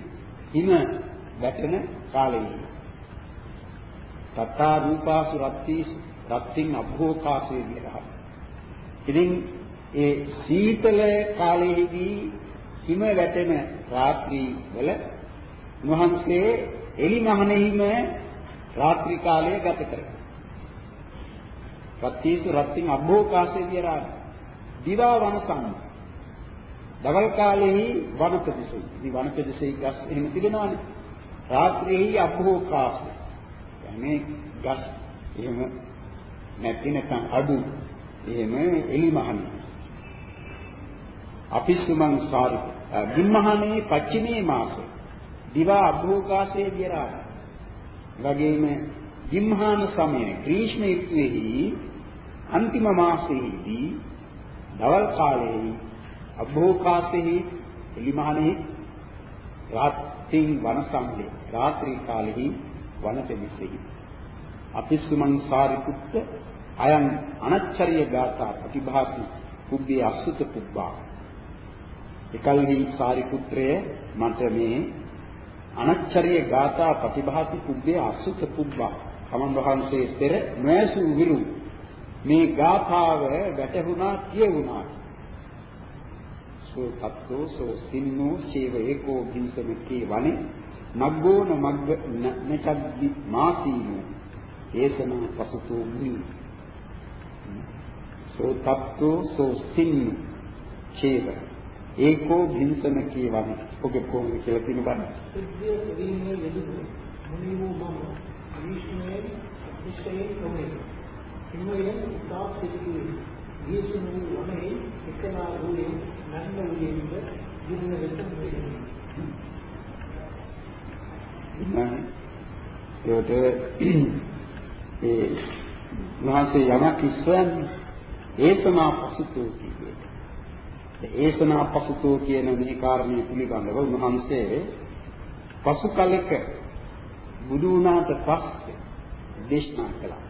හිම වැටෙන කාලයේ. තත්තා රූපාසු රත්ති රත්තින් අභෝකාසේ විරහ ඉතින් ඒ සීතල කාලයේදී හිම වැටෙන රාත්‍රී වල මහන්සේ එලිමහනෙහිම රාත්‍රී කාලය ගත කරනවා රත්තිසු රත්තින් අභෝකාසේ විරහ දිවා වනසං දවල් කාලෙහි වනපදිසෙයි. ඉතින් වනපදිසෙයි ගස් එහෙම තිබෙනවානේ. රාත්‍රියේ අභෝකාස يعني ගස් එහෙම නැති නැත්නම් අඩු එහෙම එලිමහන අපිස්සුමං සාරි බිම්මහනේ පච්චිමේ මාස දිවා අභෝකාසයේ දිරා. වගේම ජිම්හාන සමය ග්‍රීෂ්ම ඍතුවේහි අන්තිම මාසයේදී දවල් කාලයේ අභෝකාසෙහි එලිමහනේ රාත් තින් වනසම්ලේ රාත්‍රී කාලෙහි වනතෙමිසෙහි අපිස්සුමං සාරිපුත්ත අයං අනච්චරිය ගාථා ප්‍රතිභාති කුබ්බේ අසුත කුබ්බා එකල්හි සාරිපුත්‍රය මට මේ අනච්චරිය ගාථා ප්‍රතිභාති කුබ්බේ අසුත කුබ්බා තමන් වහන්සේ පෙර නොඇසු විරු මේ ගාථාව වැටහුණා කියවුණා සෝ තත්තෝ සෝ සින්නෝ චේව ඒකෝ භින්සමිකේ වනේ නග්ගෝන මග්ග නචද්දි මාසීනෝ. ඒසන පසුතෝ මුනි. සෝ තත්තෝ සෝ සින්නෝ චේව ඒකෝ භින්සමිකේ වනේ ඔගේ කොහොමද කියලා තියෙන බලන්න සිද්ධිය ක්‍රීමේ යෙදුණු මුනි වූ මම විශ්වයේ විශ්වයේ නොවේ සිංහයෙන් උදා සිදුවේ යේසුන් වනේ එකලා වූයේ නැන්න වූයේද දින වෙත වෙන්නේ. ඒකට ඒ උන්වහන්සේ යමක් ඉස්සන්නේ ඒසනා පසුතෝ කියන්නේ. ඒසනා පසුතෝ කියන මේ කාරණය පිළිබඳව උන්වහන්සේ පසු කලක බුදු වුණාට පස්සේ දේශනා කළා.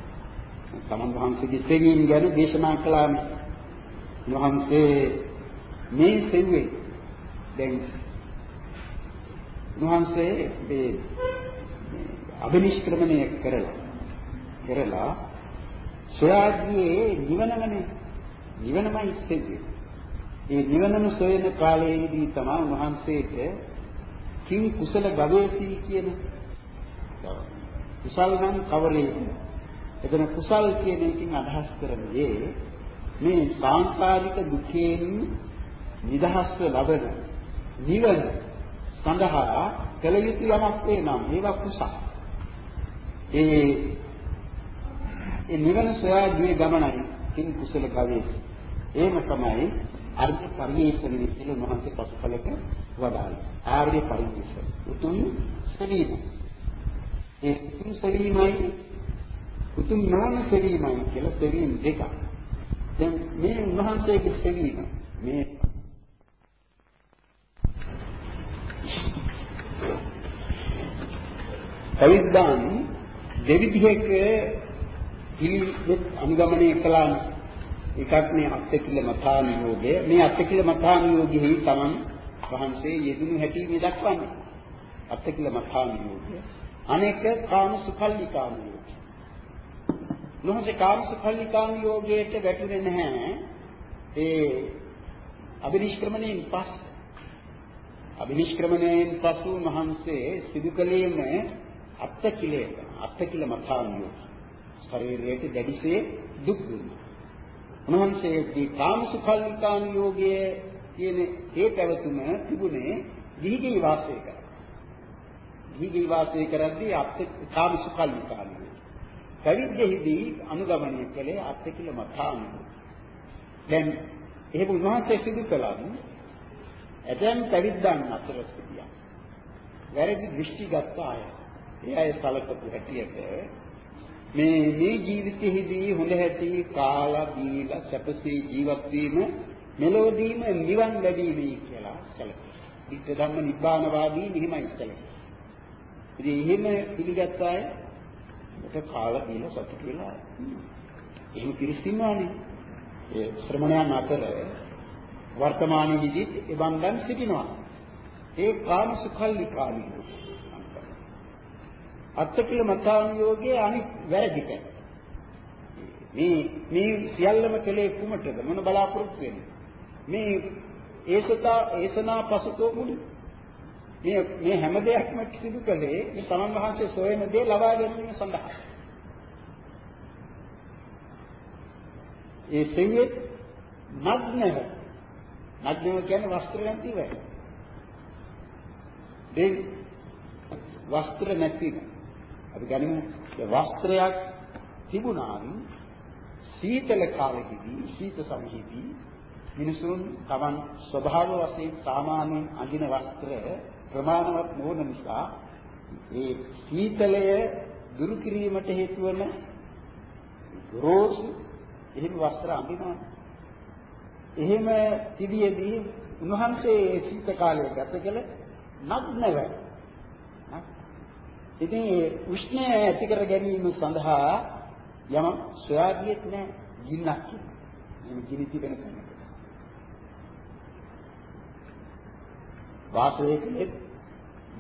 තමන් වහන්සේගේ සෙවීම ගැන දේශනා කළානේ. උන්වහන්සේ මේ සෙව්වේ දැන් උන්වහන්සේ මේ අභිනිෂ්ක්‍රමණය කරලා කරලා සොයාගියේ නිවනමනේ නිවනමයි ඉස්සෙන්නේ. ඒ නිවනම සොයන කාලයේදී තමයි උන්වහන්සේට කිං කුසල ගවේෂී කියන කුසල් නම් කවරේද? එතන කුසල් කියන එකකින් අදහස් කරන්නේ මේ සාංකාරික දුකෙන් නිදහස්ව ලබන නිවන සඳහා කළ යුතු යමක් වෙනම් ඒවා කුසල්. ඒ ඒ නිවන සොයා ගිය ගමනයි කිං කුසල ගවේෂී. ඒම තමයි අර්ථ පරිේශන විදිහට මහන්සිය පසුකලක වදාළා. ආර්ය පරිේශන. උතුම් සෙවීම. ඒ උතුම් සෙවීමයි උතුම් නාම සෙවීමයි කියලා සෙවීම දෙකක්. දැන් මේ උන්වහන්සේගේ සෙවීම මේ පැවිද්දාන් දෙවිධයක පිළිවෙත් අනුගමනය කළානේ එකක් මේ අත්තිකිල මතානියෝගය. මේ අත්තිකිල මතානියෝගෙහි තමන් වහන්සේ යෙදුණු හැටි මේ දක්වන්නේ. අත්තිකිල මතානියෝගය. අනෙක කාම සුඛල්ලිකානියෝගය. නොහොසේ කාම සුඛල්ලිකානියෝගයට වැටුනේ නැහැ. ඒ අභිනිෂ්ක්‍රමණයෙන් පස්සේ අභිනිෂ්ක්‍රමණයෙන් පසු මහන්සේ සිදු කළේම අත්තිකිලේක අත්තිකිල මතානියෝගය. ශරීරයේ දැඩිසේ දුක් දුන්නා. උන්වහන්සේගේ කාමසුඛල්ලිකාන යෝගයේ කියන ඒ පැවතුම තිබුණේ දීගී වාසය කරා. දීගී වාසය කරද්දී අත් කාමසුඛල්ලිකාන යෝගය. පැවිද්දෙහිදී අනුගමනය කළේ අත්තිකිල මතාන. දැන් එහෙම උන්වහන්සේ සිදු කළා ඇතැම් පැවිද්දන් අතර සිටියා. වැරදි දෘෂ්ටි ගත්ත අය. ඒ අය සලකපු හැටියට මේ මේ ජීවිතයේදී හොඳ හැටි කාලා දීලා සැපසේ ජීවත් වීම මෙලොවදීම නිවන් ලැබීමයි කියලා සැලකෙනවා. විත්ත ධම්ම නිබ්බානවාදී මෙහිමයි සැලකෙනවා. ඉතින් එහෙම පිළිගත් අය මට කාලා දීලා සතුට වෙලා එහෙම පිරිසින්වානේ. ඒ ශ්‍රමණයන් අතර වර්තමානයේදී ඒ බන්ධන් සිටිනවා. ඒ කාම සුඛල්ලිකාමී අත්තිකිල මතානුയോഗයේ අනිත් වැරදි පැත්ත. මේ මේ සියල්ලම කලේ කුමටද මොන බලාපොරොත්තු වෙන්නේ? මේ ඒසතා ඒසනා පසුතෝ මුළු මේ මේ හැම දෙයක්ම සිදු කළේ මේ තමන් වහන්සේ සොයන දේ ලබා ගැනීම සඳහා. ඒ සෙව්වේ නග්නව නග්නව කියන්නේ වස්ත්‍ර නැතිව. දෙන් වස්ත්‍ර නැතිව අපි ගනිමු වස්ත්‍රයක් තිබුණා සීතල කාලෙකදී සීත සමයේදී මිනිසුන් Taman ස්වභාව වශයෙන් සාමාන්‍යයෙන් අඳින වස්ත්‍ර ප්‍රමාණවත් නොවන නිසා ඒ සීතලය දුරු කිරීමට හේතු වන රෝසු එහෙම වස්ත්‍ර අඳිනවා. එහෙම තිබියදී උන්වහන්සේ සීත කාලය ගත කළ නග්නව ඉතින් ඒ උෂ්ණය ඇති කර ගැනීම සඳහා යම සොයාගියෙත් නෑ ගින්නක් කියලා. මේ ගිනි තිබෙන තැනක. වාසයේ කලේ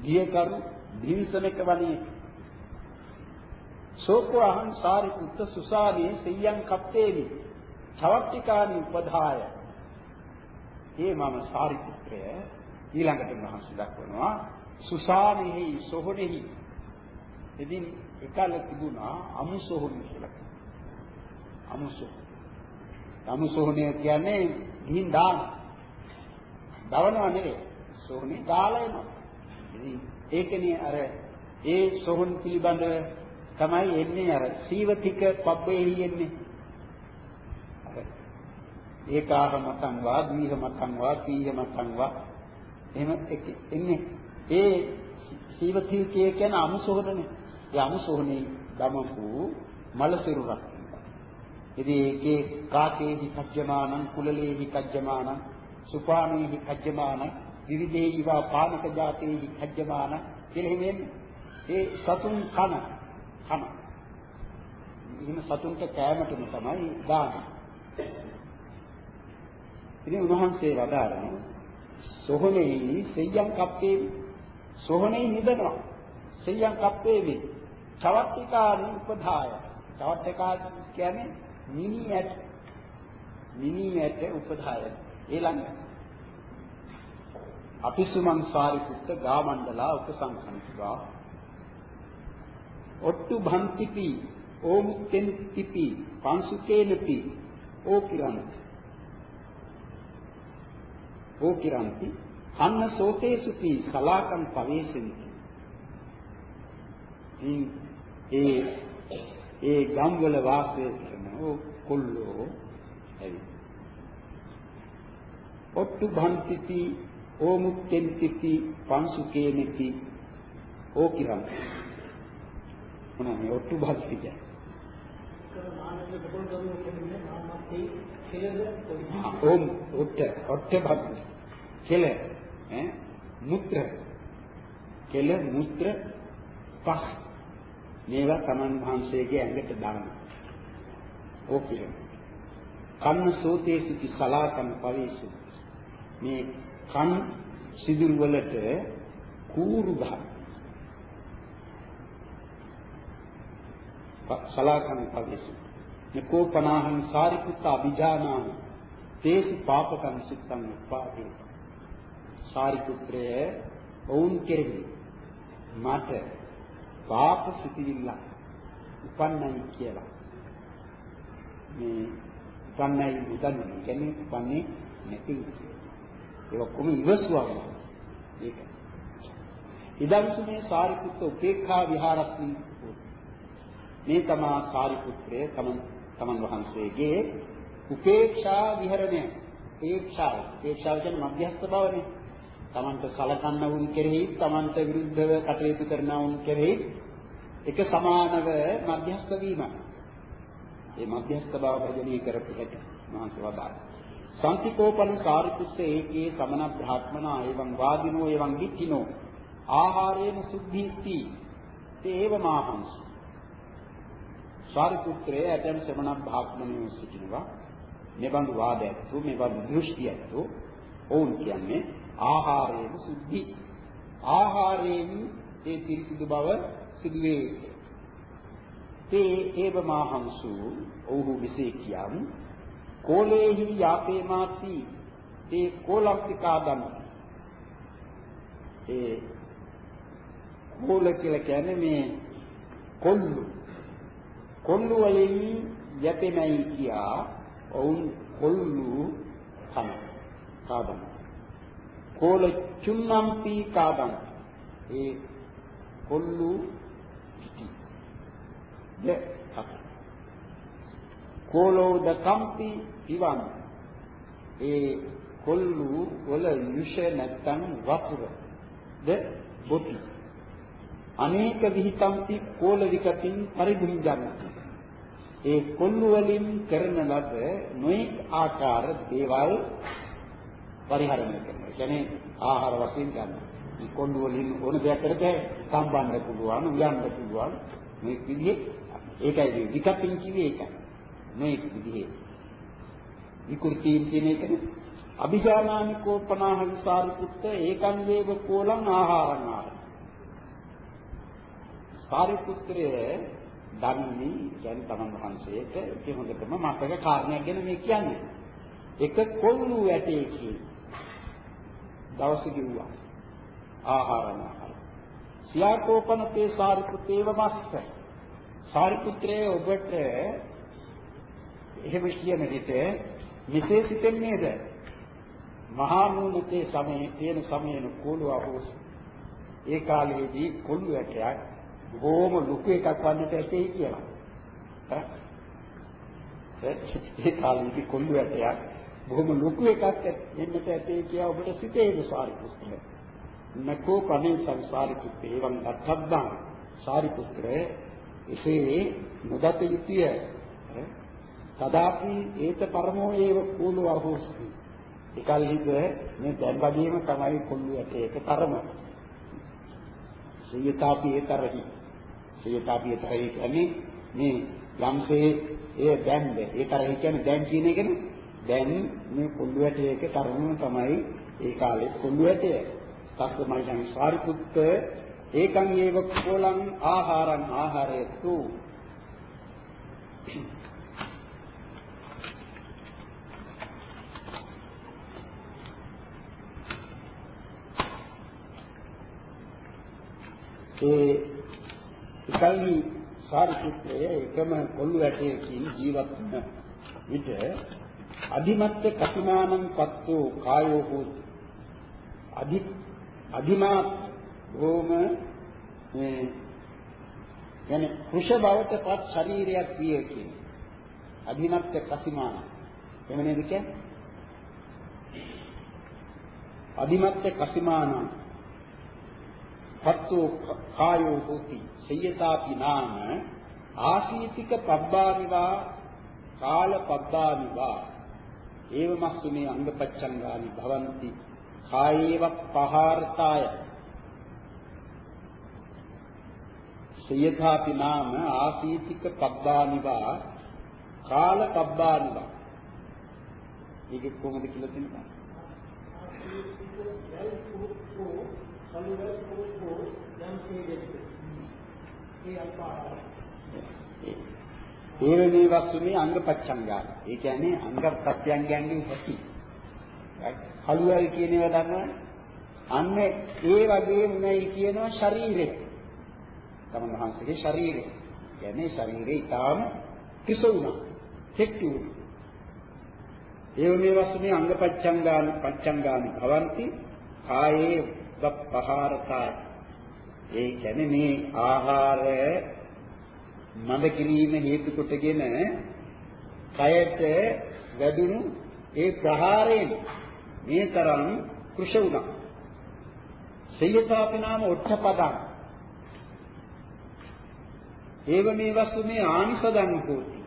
ගිය කරු දිවිසනක වනේ සෝකෝ අහං සාරිපුත්ත සුසාවේ සෙය්‍යං කප්පේවි තවට්ටිකානි උපධාය ඒ මම සාරිපුත්‍රය ඊළඟට මහන්සි දක්වනවා සුසාමෙහි සොහොනෙහි ඉතින් එකල තිබුණා අමුසොහොන කියලා. අමුසොහොන. අමුසොහොනේ කියන්නේ ගිහින් දාන. දවනව නෙවෙයි. සොහොනේ දාලා එනවා. ඉතින් ඒකනේ අර ඒ සොහොන් පිළිබඳ තමයි එන්නේ අර සීවතික පබ්බේහි එන්නේ. ඒකාහ මතං වා දීහ මතං වා තීහ මතං වා එහෙම එන්නේ ඒ සීවතිකයේ කියන අමුසොහොනනේ යම් සෝනේ දමපු මල සිරුරක් ඉතින් ඒකේ කාකේහි කජ්ජමානං කුලලේහි කජ්ජමානං සුපානේහි කජ්ජමානං විවිධේහි වා පානක ජාතේහි කජ්ජමානං කියලා හිමෙන්නේ ඒ සතුන් කන කන. එහෙම සතුන්ට කෑමටම තමයි දාන්නේ ඉතින් උන්වහන්සේ වදාරන සොහොනේ සෙය්‍යම් කප්පේ සොහොනේ නිදනවා. සෙය්‍යම් කප්පේ වේ. චවත්තිකානි උපධාය. චවත්තිකා කියන්නේ මිනි ඇට. මිනි ඇට උපධාය. ඊළඟ අපිසුමං සාරිපුත්ත ගාමණ්ඩලා උපසංසංස්වා ඔට්ටු භන්තිපි ඕමුක්තෙන් තිපි පංසුකේනපි ඕකිරන්ති. ඕකිරන්ති අන්න සෝතේසුපි සලාකම් පවේශෙන්ති ඒ ඒ ගම්වල වාසය කරන කොල්ලෝ ඇවි ඔට්ටු භන්තිති ඕමුක්තෙන්තිති පංසුකේනති ඕකිරන්ති මොනවානේ ඔට්ටු භක්ති කියන්නේ. ඕම් ඔට්ට ඔට්ට භක්ති. කෙල ඈ මුත්‍ර කෙල මුත්‍ර පහ මේවා තමන් වහන්සේගේ ඇඟට දාන. ඕකේ. කන්න සෝතේසු කි සලාකන් පවිසු මේ කන් සිදුරු වලට කූරු ගහන සලාකන පදේශ. නිකෝපනාහං සාරිපුත්ත අභිජානාන තේසි පාපකං සිත්තං උපාදේ. සාරිපුත්‍රය ඔවුන් කෙරෙහි මට පාප සිතිවිල්ල උපන්නයි කියලා. මේ උපන්නයි උදන්නේ කියන්නේ උපන්නේ නැති ඒක. කොහොම ඉවසුවා ඒක. ඉදන්සුනේ සාරිපුත්ත උපේක්ඛා විහාරස්මි මේ තමා සාරිපුත්‍රය තමන් තමන් වහන්සේගේ උපේක්ෂා විහරණය. උපේක්ෂාව උපේක්ෂාව කියන්නේ මධ්‍යස්ථ බවනේ තමන්ට සලකන්න වුන් කෙරෙහි තමන්ට විරුද්ධව කටයුතු කරන වුන් කෙරෙහි එක සමානව මධ්‍යස්ථ වීම ඒ මධ්‍යස්ථ බව ප්‍රජනීය කරපු හැටි මහන්සි වදාළ සම්තිකෝපන සාරිපුත්‍ර ඒකේ සමන බ්‍රාහ්මනා එවං වාදිනෝ එවං වික්ඛිනෝ ආහාරේන සුද්ධීති. තේව මාහංස. සාරිපුත්‍රයේ ඇතැම් ශ්‍රමණ භාග්මනියෝ සිටිනවා. මෙබඳු වාදයක්තු මෙබඳු දෘෂ්ටියක්තු. ඔවුන් කියන්නේ ආහාරයෙන් සුද්ධි. ආහාරයෙන් ඒ පිරිසිදු බව සිදුවේ. තේ ඒව මාහංසු. ඔහු විසේ කියම්. කෝලේහි යාපේ මාති ඒ කෝලම්තිකාදම් ඒ කෝල කියලා කියන්නේ මේ කොල්ලු. කොල්ලු වලින් යැපෙමයි කියා ඔවුන් කොල්ලු කන කාදම් කෝල චුන්නම්පි කාදම් ඒ කොල්ලු පිටි. ද කෝලෝ ද කම්පි ඉවන් ඒ කොල්ලු වල යුෂ නැත්තම් වතුර ද බොති අනේක විහිතම්ති කෝල විකතින් පරිභුංජන්නති ඒ කොල්ලු වලින් කරන ලද නොඑක් ආකාර දේවල් පරිහරණය කරනවා. කියන්නේ ආහාර වශයෙන් ගන්න. මේ කොල්ලු වලින් ඕන දෙයක් කරතේ සම්බන්ධ පුළුවන්, උයන්න පුළුවන්. මේ විදිහේ ඒකයි විකප්පින් කිව්වේ ඒකයි. මේ විදිහේ විකෘතියින් කියන එකනේ අභිජානානිකෝ පනාහං සාරිපුත්ත ඒකං වේව කෝලං ආහාරං ආහාර. සාරිපුත්‍රය ධර්මී කියන්නේ තමන් වහන්සේට ඒක හොඳටම මතක කාරණයක් ගැන මේ කියන්නේ. එක කොල්ලු ඇටේ කි. දවස් කිව්වා. ආහාරන ආහාර. සියාකෝපනතේ සාරිපුත්තේව මස්ස. සාරිපුත්‍රයේ ඔබට එහෙම කියන විට මෙසේ සිතන්නේද? මහා මූලිකේ සමයේ තියෙන සමයේන කොල්ලු අහෝස්. ඒ කාලයේදී කොල්ලු ඇටයක් බොහොම ලොකු එකක් වන්නට ඇතේ කියලා. ඒ කාලේදී කොල්ල ඇටයක් බොහොම ලොකු එකක් එන්නට ඇතේ කියලා ඔබට සිතේද සාරිපුත්‍රය. නකෝ කනේ සංසාරිපුත්‍රය එවන් අත්හබ්බං සාරිපුත්‍රය එසේ නොදත යුතුය. තදාපි ඒත පරමෝ ඒව කූලෝ අහෝස්ති. එකල්හිද මේ දැන් වගේම තමයි කොල්ලු ඇටේක තරම. සියතාපි ඒතරහි. සියතාපි ඒතරහි කියන්නේ මේ යම්සේ ඒ දැන්ද ඒතරහි කියන්නේ දැන් කියන එකනේ. දැන් මේ කොල්ලු ඇටේක තරම තමයි ඒ කාලේ කොල්ලු ඇටය. තස්මයි දැන් සාරිපුත්ත ඒකං ඒව කෝලං ආහාරං ආහාරයතු ඒ ඉකල්හි සාරිපුත්‍රය එකම කොළු ඇටයකින් ජීවත් වන විට අදිමත්ත කතිමානං පත්තෝ කායෝ හෝති. අදි අදිමාත් බොම මේ යන කුෂ බවටපත් ශරීරයක් විය කියන්නේ අදිමත්ත කතිමාන එහෙම නේද කියන්නේ? අදිමත්ත කතිමානං පත්තු කායෝ හෝති. සයතාපි නාම ආසීතික පබ්බානිවා කාල පබ්බානිවා. ඒවමස්සුනේ අංගපච්ඡංගානි භවಂತಿ. කායේව පහාර්තාය සයතාපි නාම ආසීතික පබ්බානිවා කාල පබ්බානිවා. මේක කොහොමද කියලා තියෙනවා කලුවල පොස්පෝ යම් හේදෙත් ඒ අපාරයි ඒ වෙනේ වස්තුනේ අංග පච්ඡංගා. ඒ කියන්නේ අංග ප්‍රත්‍යංගයන්ගෙන් ඇති. කලුවල් කියන ඒවා දන්නවනේ. අන්න ඒ වගේ මුණයි කියනවා ශරීරය. තමන් වහන්සේගේ ශරීරය. කියන්නේ ශරීරේ ඊටාම කිසුණා. කෙට්ටු. ඒ මේ වස්තුනේ අංග පච්ඡංගාන පච්ඡංගානි භවಂತಿ කායේ පහාරකාය. ඒ කියන්නේ මේ ආහාර මඳ කිරීම හේතු කොටගෙන කයට වැඩුණු ඒ ප්‍රහාරයෙන් මේ තරම් කුෂ වුණා. සයතාපි නාම ඔච්චපදං. ඒව මේ වස්තු මේ ආනිසදං කෝති.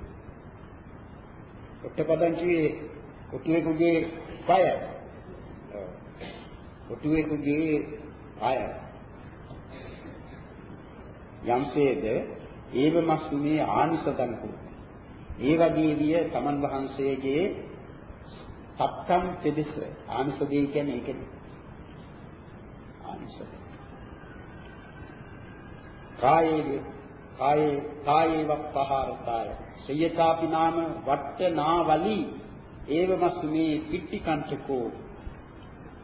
ඔච්චපදං කියේ ඔටුවෙකුගේ පය. ඔටුවෙකුගේ පය. යම්සේද ඒව මස්සුමේ ආනිසදං කෝති. ඒ වගේදී තමන් වහන්සේගේ සත්තම් තෙදෙස ආනිසදේ කියන්නේ ඒකනේ. ආනිසද. කායේ කායේ කායේ වප්පහාරතාය. සයතාපි නාම වට්ටනාවලි ඒවමස්මේ පිට්ටිකංචකෝ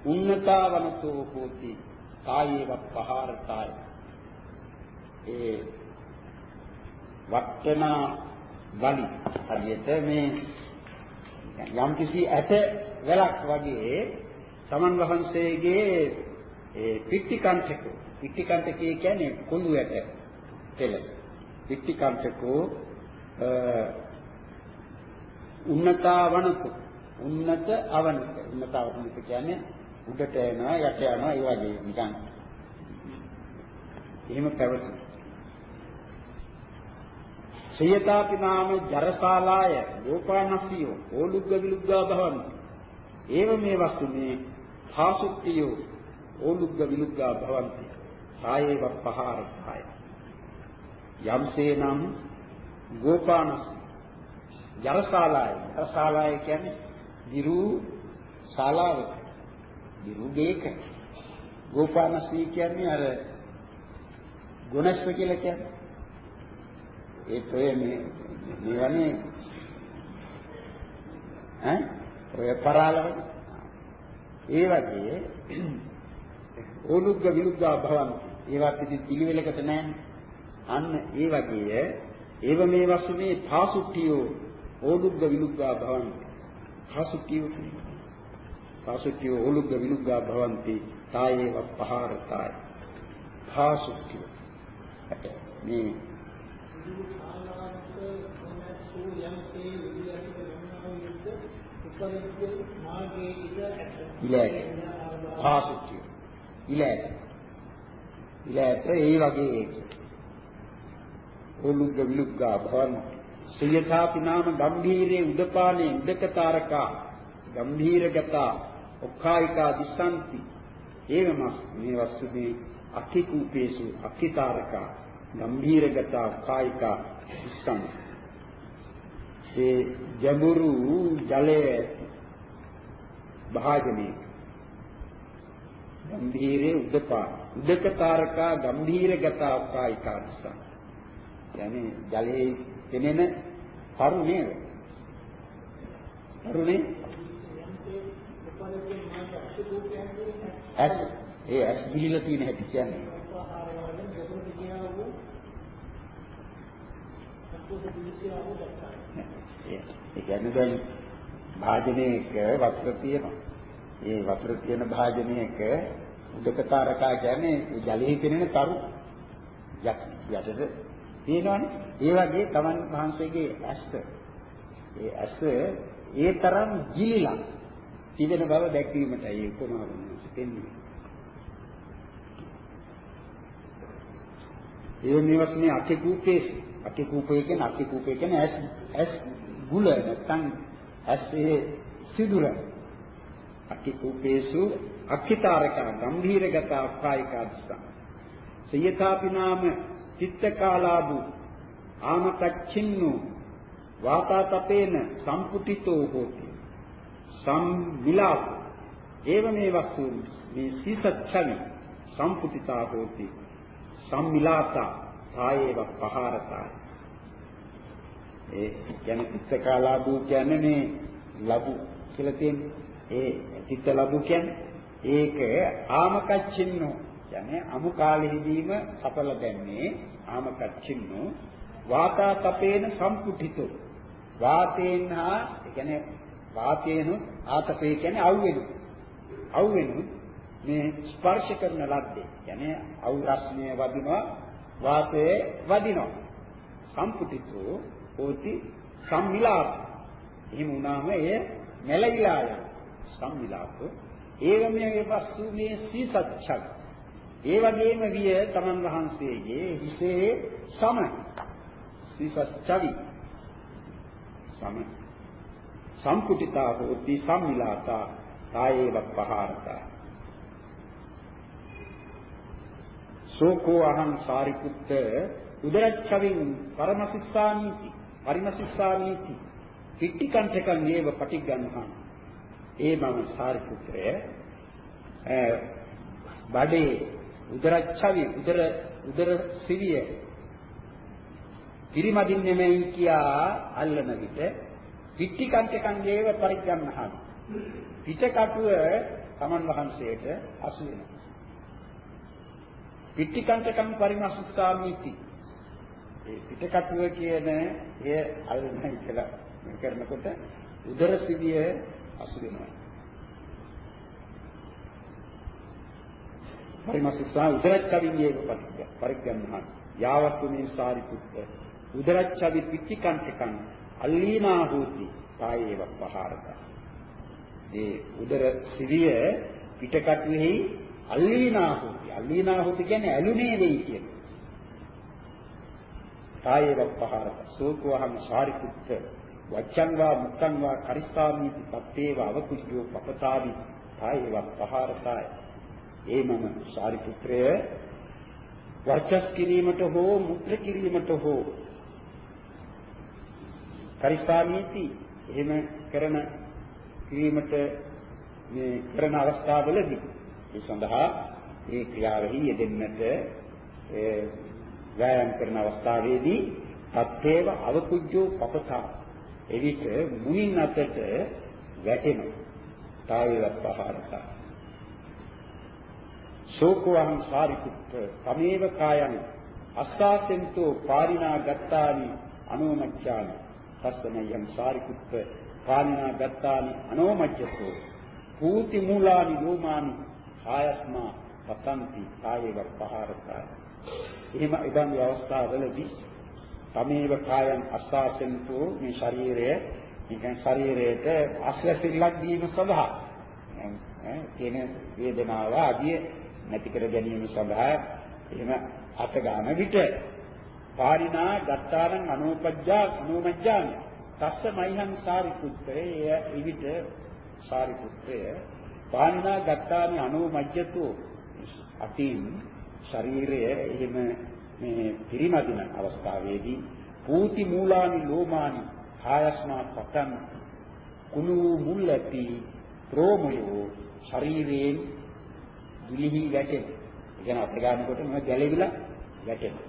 උන්නතාවනතෝ හෝති. කායේ වප්පහාරතාය. ඒ වට්ටනා වලි හරියට මේ යම් කිසි ඇට වැලක් වගේ සමන් වහන්සේගේ ඒ පිට්ටිකන්තක පිට්ටිකන්තකේ කියන්නේ කුළු ඇට තෙල පිට්ටිකන්තකෝ උන්නතාවනක උන්නත අවනක උන්නතාවනක කියන්නේ උඩට යනවා යට යනවා ඒ වගේ නිකන්. එහෙම පැවතුන. සයතාපි නාම ජරසාලාය ලෝපානස්සියෝ ඕලුග්ග විලුග්ගා භවಂತಿ ඒව මේ වස්තුනේ භාසුත්තියෝ ඕලුග්ග විලුග්ගා භවಂತಿ කායේව පහාරකාය යම්සේනම් ගෝපානස් ජරසාලාය ජරසාලාය කියන්නේ දිරු ශාලාව දිරු ගේක. ගෝපානස්සී කියන්නේ අර ගුණස්ව කියලා කියන්නේ. ඒ ඔය මේ මෙවැනි ඈ ඔය පරාලව. ඒ වගේ ඕලුග්ග විලුග්ගා භවන් ඒවත් ඉතින් පිළිවෙලකට නැහැ අන්න ඒ වගේ ඒව මේ වස්තුනේ පාසුට්ටියෝ ඕලුග්ග විලුග්ගා භවන් පාසුට්ටියෝ පාසුට්ටියෝ ඕලුග්ග විලුග්ගා භවಂತಿ තායේව පහාරතාය. පාසුට්ටියෝ මේ ඉලෑට. පාසුච්චිය ඉලෑට. ඉලෑට ඒ වගේ ඒක. ඔලුග්ග විලුග්ගා භවන් සියථාපි නාම ගම්භීරේ උදපානේ උදකතරකා ගම්භීරගතා. ඔක්කායිකා දිස්සන්ති. ඒවමස් මේ වස්තුදී අකිකූපේසු අකිතාරකා ගම්භීරගත කායිකා දිස්සන්ති ඒ ජඹුරු ජලයේ භාජනයේ. ගම්භීරේ උදපා උදකතාරකා ගම්භීරගත කායිකා දිස්සන්ති යන්නේ ජලයේ පෙනෙන කරුණේ. කරුණේ ඇස් ඒ ඇස් ගිලිලා තියෙන හැටි කියන්නේ. ඒ කියන්නේ දැන් භාජනයක වස්ත්‍ර තියෙනවා. ඒ වස්ත්‍ර තියෙන භාජනයක උදකතරකා කියන්නේ ජලයේ පෙනෙන කරු යටට තියෙනවනේ. ඒ වගේ තමන් වහන්සේගේ ඇස් ඒ ඇස් ඒ තරම් ගිලිලා තිබෙන බව දැක්වීමටයි ඒ උපමාව දෙන්නේ. ඒ මේවත් මේ අතිකූපේ අතිකූපේ කියන්නේ අතිකූපේ කියන්නේ ඇස් ඇස් ගුල නැත්නම් ඇස් ඒ සිදුර. අතිකූපේසු අක්ඛිතාරක ගම්භීරගත අක්ඛායිකාස්ස සයථාපි නාම චිත්තකාලාබු ආමකච්චින්නු වාතාතපේන සම්පුටිතෝ හෝති. සම්විලාප ඒව මේ වස්තු මේ සීසච්ඡවි සම්පුටිතා හෝති. සම්මිලාතා කායේව පහරතා. ඒ කියන්නේ චිත්තකාලාබු කියන්නේ මේ ලබු කියලා තියෙන්නේ. ඒ චිත්ත ලබු කියන්නේ ඒක ආමකච්චින්නෝ කියන්නේ අමු කාලෙදීම සපල දැන්නේ ආමකච්චින්නෝ වාතා තපේන සම්පුඨිතෝ වාතේන හා ඒ කියන්නේ වාතේන ආතපේ කියන්නේ අවුවෙනු අවුවෙනු මේ ස්පර්ශ කරන ලද්දේ. කියන්නේ අවු රස්නේ වදිනවා වාතයේ වදිනවා. සම්පුඨිතෝ ඕති සම්මිලාප. එහෙම වුණාම එය මෙලවිලා යන සම්මිලාප. ඒවමයේ වස්තු මේ සීසච්ඡක් ඒ වගේම විය තමන් වහන්සේගේ හිසේ සම. විපස්සවි සම. සම්පුටිතා හෝති සම්මිලාතා කායේව පහාරතා. සෝකෝ අහං සාරිපුත්ත උදරච්ඡවින් පරමසිස්සාමීති පරිමසිස්සාමීති පිට්ටිකංඨකං නේව පටිග්ගන්හං. ඒ මම සාරිපුත්‍රය බඩේ උදරච්ඡවි උදර උදර සිවිය පිරිමදින් නෙමෙයි කියා අල්ලන විට පිටිකන්තකංගේව පරිග්ගන්නහන පිටකටුව තමන් වහන්සේට අසු වෙනවා. පිටිකන්තකම් පරිමස්සාමීති ඒ පිටකටුව කියන එය අල්ලනයි කියලා කරනකොට උදර සිවිය අසු වෙනවා. පරිමස්සසා උදරච්ඡවිංගේව පරිග්ගන්නහන යාවත්තු මේ සාරිපුත්ත උදරච්ඡවි පිටිකන්තකං අල්ලීනා හෝති. කායේව පහාරක. ඒ උදර සිවිය පිටකටුෙහි අල්ලීනා හෝති. අල්ලීනා හෝති කියන්නේ ඇලුනේ වෙයි කියන්නේ. කායේව පහාරක. සෝකවහම සාරිපුත්ත වච්ඡං වා මුත්තං වා කරිස්සාමීති පත්තේව අවකුච්චෝ පපතාවි කායේව පහාරකාය. ඒ මම සාරිපුත්‍රය වර්චස් කිරීමට හෝ මුත්‍ර කිරීමට හෝ කරිස්සාමීති එහෙම කරන කිරීමට මේ කරන අවස්ථාවවලදී ඒ සඳහා මේ ක්‍රියාවෙහි යෙදෙන්නට ඒ වෑයම් කරන අවස්ථාවේදී තත්තේව අවකුජ්ජෝ පපතා එවිට මුනින් අතට වැටෙන තාවේවත් පහරත. සෝකවං සාරිපුත්ත තමේව කායං අස්සාසෙන්තෝ පාරිනා ගත්තානි අනෝමච්ඡානි සස්සනයම් සාරිපුත්ත කාණිනා ගත්තානි අනෝමජ්ජතෝ පූති මූලානි ලෝමානි කායස්මා පතන්ති කායේව පහරකාය එහෙම ඉදන් අවස්ථාවලදී තමේව කායන් අස්සාසෙන්තෝ මේ ශරීරය නිකන් ශරීරයට අස්ලසිල්ලක් දීම සඳහා තියෙන වේදනාව ආදී නැති කර ගැනීම සඳහා එහෙම අත ගන්න විට පාරිනා ගත්ත ගත්තාරං අනෝපජ්ජා අනෝමජ්ජාමි. තස්ස මයිහං සාරිපුත්‍රය එවිට සාරිපුත්‍රය පාණිනා ගත්තානි අනෝමජ්ජතු අතින් ශරීරය එහෙම මේ පිරිමදින අවස්ථාවේදී පූති මූලානි ලෝමානි කායස්මා පතන් කුණු මුල් ඇති ප්‍රෝමයෝ ශරීරයෙන් විලිහි වැටෙන. ඒ කියන්නේ අපේ ගන්නකොට මොන ගැලවිලා වැටෙන.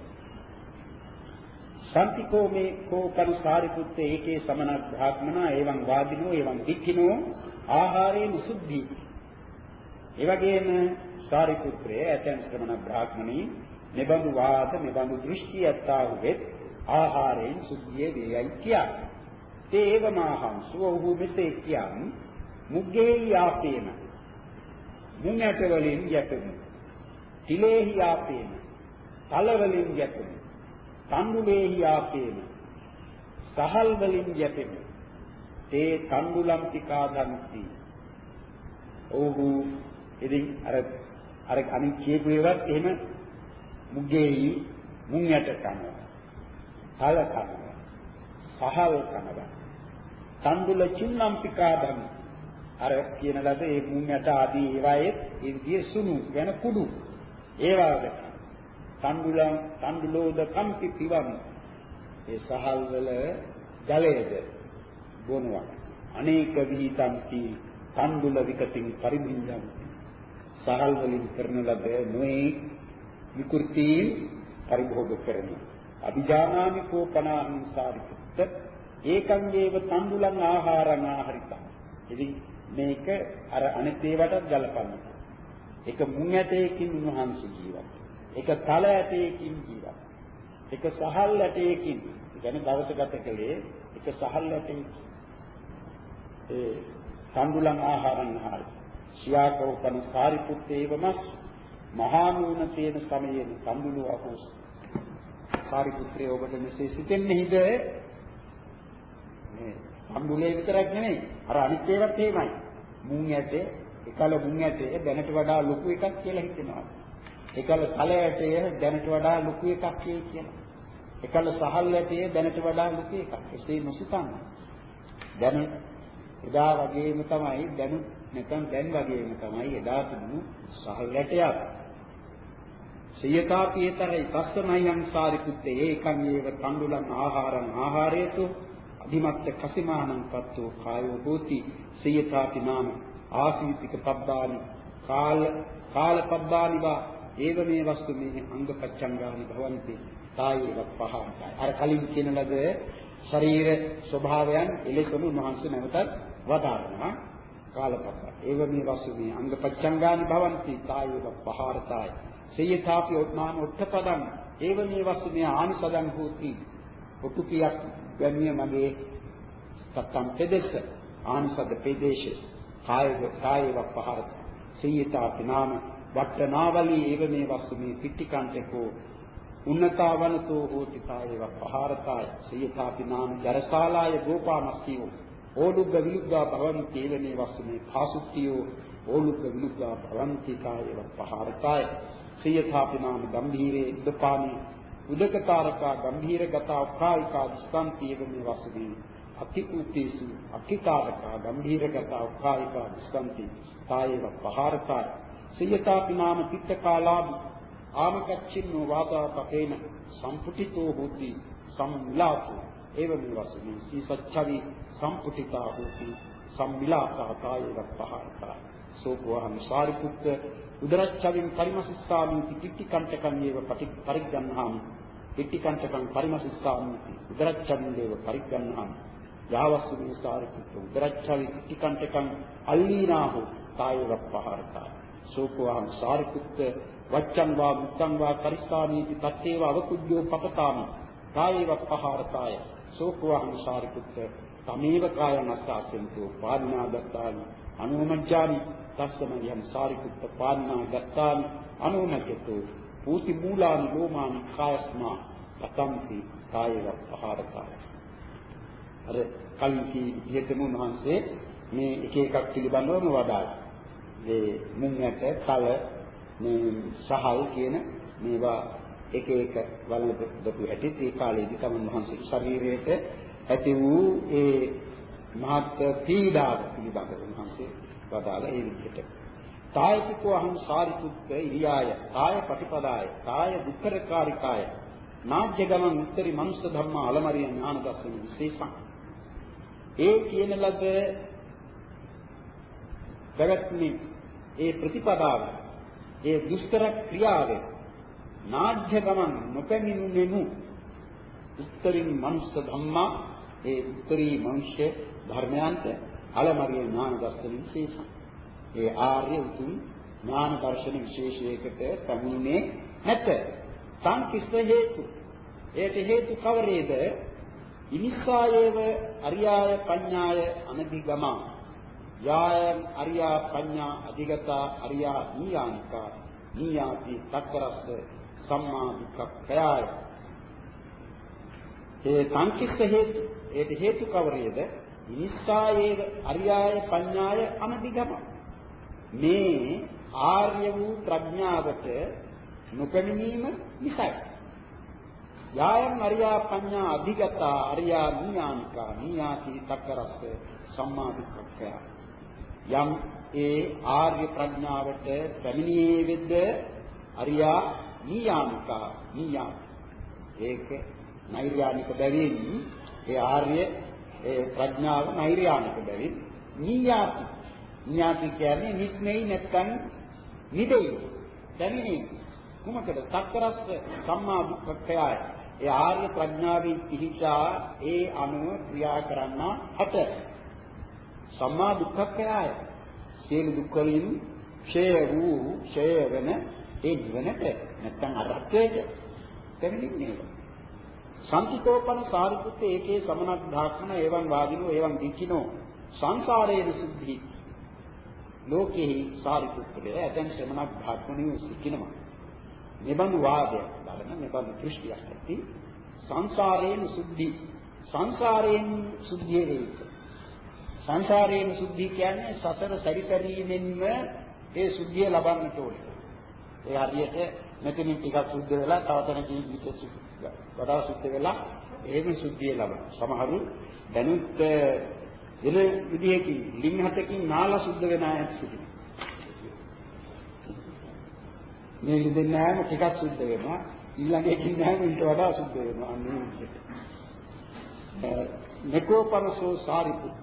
සම්තිකෝ මේ කෝ පරිසාරිපුත්ත ඒකේ සමන බ්‍රාහ්මනා එවං වාදිනෝ එවං දික්ඛිනෝ ආහාරේන සුද්ධි. ඒ වගේම සාරිපුත්‍රය ඇතැම් ශ්‍රමණ බ්‍රාහ්මණී නිබඳු වාද නිබඳු දෘෂ්ටි ඇත්තා වෙත් ආහාරයෙන් සුද්ධිය වේයයි කියා. තේව මාහංසු ඔහු මෙසේ කියන් මුග්ගේ යාපේන මුං ඇට වලින් යැපෙමු. තිලේහි යාපේන තල වලින් යැපෙමු. තණ්ඩුලේහි යාපේන සහල් වලින් යැපෙමු. තේ තණ්ඩුලම් තිකා දන්ති. ඔහු ඉතින් අර අර අනිත් කියපු ඒවත් එහෙම මුග්ගේයි මුං යට කනවා. තල කනවා. සහල් කනවා. තණ්ඩුල චින්නම්පිකා ධම් අර කියන ලද ඒ මුං යට ආදී ඒවායේ ඒ විදිහේ සුණු යන කුඩු ඒවාද තණ්ඩුලම් තණ්ඩුලෝද කම්පි පිවම් ඒ සහල් වල ජලයේද බොනවා. අනේක විහිතම්ති තණ්ඩුල විකතින් පරිබින්දම් සහල් වලින් කරන ලද නොයේ විකෘති පරිභෝග කරනවා අභිජානාමි කෝපනාං සාරිපුත්ත ඒකං ඒව තණ්ඩුලං ආහාරං ආහරිතං. ඉතින් මේක අර අනිත් ඒවටත් ගලපන්න. එක මුං ඇටයකින් උන්වහන්සේ ජීවත් එක තල ඇටයකින් ජීවත් එක සහල් ඇටයකින්. කියන්නේ දවස ගත කළේ එක සහල් ඇටයකින්. ඒ තණ්ඩුලං ආහාරං. ආහාරයි ශියාකෝපන සාරිපුත්තේවමස් මහා නුවණ තියෙන සමයේ තණ්ඩුලු අහෝස් සාරිපුත්‍රය ඔබට මෙසේ සිතෙන්නේද මේ තණ්ඩුලේ විතරක් නෙමෙයි. අර අනිත් ඒවාත් එහෙමයි. මුං ඇටේ එකල මුං ඇටේ දැනට වඩා ලොකු එකක් කියලා හිතෙනවා. එකල තල ඇටේ දැනට වඩා ලොකු එකක් කියලා. එකල සහල් ඇටේ දැනට වඩා ලොකු එකක්. එසේ නොසිතන්න. දැන එදා වගේම තමයි දැනු නැත්නම් දැන් වගේම තමයි එදා තිබුණු සහල් ඇටයක්. සියතාපියතරයි පස්සමයන් සාරිපුත්තේ ඒකං ඒව තණ්ඩුලං ආහාරං ආහාරේතු අධිමත්ත කසිමානං පත්තෝ කායෝ හෝති සියතාපි නාම ආසීතික පබ්බානි. කාල කාල පබ්බානි වා ඒව මේ වස්තු මේ අංග පච්චංගානි භවಂತಿ කායේව පහාරයි අර කලින් කියන ලද ශරීර ස්වභාවයන් එලෙසම මහන්සි නැවතත් වදාරනවා. කාලපත්ත. ඒව මේ වස්තු මේ අංග පච්චංගානි භවಂತಿ කායේව පහාරතයි සේයථාපි ඔත්නාම ඔත්තපදං ඒව මේ වස්තු මේ ආනිසදං හෝති. ඔටුපියක් ගැමිය මගේ සත්තම් පෙදෙස. ආනිසද පෙදේශ. කායව කායව පහරත සේයථාපි නාම වට්ටනාවලී ඒව මේ වස්තු මේ පිටිකන්තකෝ උන්නතාවනතෝ හෝති කායව පහරතය. සේයථාපි නාම ජරසාලාය ගෝපාමස්තියෝ ඕලුග්ග විලුග්ගා භවಂತಿ ඒව මේ වස්තු මේ පාසුත්තියෝ ඕලුග්ග විලුග්ගා භවಂತಿ කායව පහරතය. සියථාපි නාම ගම්භීරේ උදපානි. උදකතාරකා ගම්භීර ගතා උකායිකා දිස්කන්ති එවමේ වසදී අති උත්තේසු අකිකාරකා ගම්භීර ගතා උකායිකා දිස්කන්ති කායේව පහාරකා සියථාපි නාම පිත්තකාලාභ ආමකච්චින්නෝ වාදා පතේන සම්පුටිතෝ හෝති සම්මිලාතු එවමේ වසදී සීසච්ඡවි සම්පුටිතා හෝති සම්මිලාතා කායේව පහාරකා සෝපවහං සාරිපුත්ත උදරච්ඡවින් පරිමසිස්සාමි කිට්ටි කණ්ඨකං ඒව පරිග්ගන්හාමි කිට්ටි කණ්ඨකං පරිමසිස්සාමි උදරච්ඡවින් දේව පරිග්ගන්හාමි යාවස්සු විසාරිකුත් උදරච්ඡවි කිට්ටි කණ්ඨකං අල්ලීනාහු කායව පහරතා සෝකෝහං සාරිකුත් වච්ඡං වා මුත්තං වා පරිස්සාමීති තත්තේව අවකුජ්ජෝ පපතාමි කායව පහරතාය. සෝකෝහං සාරිකුත් තමේව කායං අස්සාසෙන්තෝ පාදිනාදත්තානි අනුමජ්ජානි තස්සම යම් සාරිපුත්ත පාන්නා ගත්තානි අනුමජ්ජතු පූති මූලානි ලෝමානි කායස්මා. ලකම්ති කායව පහරකාය අර කල්කි විහෙතම උන්වහන්සේ මේ එක එකක් පිළිබඳවම වදාළා. මේ මුං ඇට කල මේ සහල් කියන මේවා එක එක වල්ලපු හැටිත් ඒ කාලේදී තමන් වහන්සේගේ ශරීරයට ඇති වූ ඒ මහත් පීඩාව පිළිබඳව උන්වහන්සේ වදාළ ඒ විදිහට. කායිකෝ අහං සාරිපුත්ත ඉරියාය. කාය පටිපදාය. කාය දුක්ඛරකාරිකාය නාජ්‍ය ගමන් උත්තරී මනුස්ස ධර්ම අලමරිය ඥාන දර්ශන විශේෂං. ඒ කියන ලද පැවැත්මේ ඒ ප්‍රතිපදාව ඒ දුෂ්කර ක්‍රියාවේ නාජ්‍ය ගමන් නොපැමිණුනෙමු උත්තරින් මනුස්ස ධම්මා ඒ උත්තරී මනුෂ්‍ය ධර්මයන්ට අලමරිය ඥාන දර්ශන විශේෂං ඒ ආර්ය උතුම් ඥාන දර්ශන විශේෂයකට පැමිණෙන්නේ නැත. සංකිස්ස හේතු. ඒට හේතු කවරේද? ඉනිස්සායේව අරියාය පඤ්ඤාය අනදිගමා යායන් අරියා පඤ්ඤා අධිගතා අරියා නීයානිකා. නීයාති තක්කරස්ස සම්මා දුක්ඛයය ඒ සංකිස්ස හේතු ඒට හේතු කවරේද? ඉනිස්සායේව අරියාය පඤ්ඤාය අනදිගමා. මේ ආර්ය වූ ප්‍රඥාවට නොපැමිණීම නිසායි. යායන් අරියා පඤ්ඤා අධිගතා අරියා නියානිකා. නියාති තක්කරස්ස සම්මා දිට්ඨිය. යම් ඒ ආර්ය ප්‍රඥාවට පැමිණියේ වෙද්ද අරියා නියානිකා නියා. ඒක නෛර්යානික බැවින් ඒ ආර්ය ඒ ප්‍රඥාව නෛර්යානික බැවින් නියාති ඥාති කියන්නේ නිස්මෙයි නැත්තම් නිදෙයි. දැනෙන්නේ කුමකද? සක්කරස්ස සම්මා දුක්ඛයයි. ඒ ආර්ය ප්‍රඥාවෙන් පිහිටා ඒ අනුව ක්‍රියා කරන්න හත. සම්මා දුක්ඛයයි. සියලු දුක් වලින් ක්ෂය වූ ක්ෂය වෙන ඒ නිවනට නැත්තම් අරහත්ත්වයට දෙන්නේ සංකිතෝපන සාරිපුත්ත ඒකේ සමනක් ධාක්මන එවං වාදිනෝ එවං දික්ඛිනෝ සංසාරයේ සුද්ධි ලෝකෙහි සාරිපුත්‍රය ඇතැම් ශ්‍රමණක් භාග්මණිය සිටිනවා. මෙබඳු වාදයක් බලන මෙබඳු දෘෂ්ටියක් ඇති සංසාරයෙන් සුද්ධි සංසාරයෙන් සුද්ධිය වේවිත. සංසාරයෙන් සුද්ධි කියන්නේ සතර සැරිසැරීමෙන්ම ඒ සුද්ධිය ලබන්නට ඕනේ. ඒ හරියට මෙතනින් ටිකක් සුද්ධ වෙලා තව තැනකින් වඩා සුද්ධ වෙලා එහෙම සුද්ධිය ලබන. සමහරු දැනුත් වෙන විදිහකින් ලිංහතකින් නාලා සුද්ධ වෙන අය සිටිනවා. මේ විදිහෙන් නෑම ටිකක් සුද්ධ වෙනවා. ඊළඟ එකකින් නෑම ඊට වඩා සුද්ධ වෙනවා. අන්නේ විදිහට. නකෝපරසෝ සාරිපුත්ත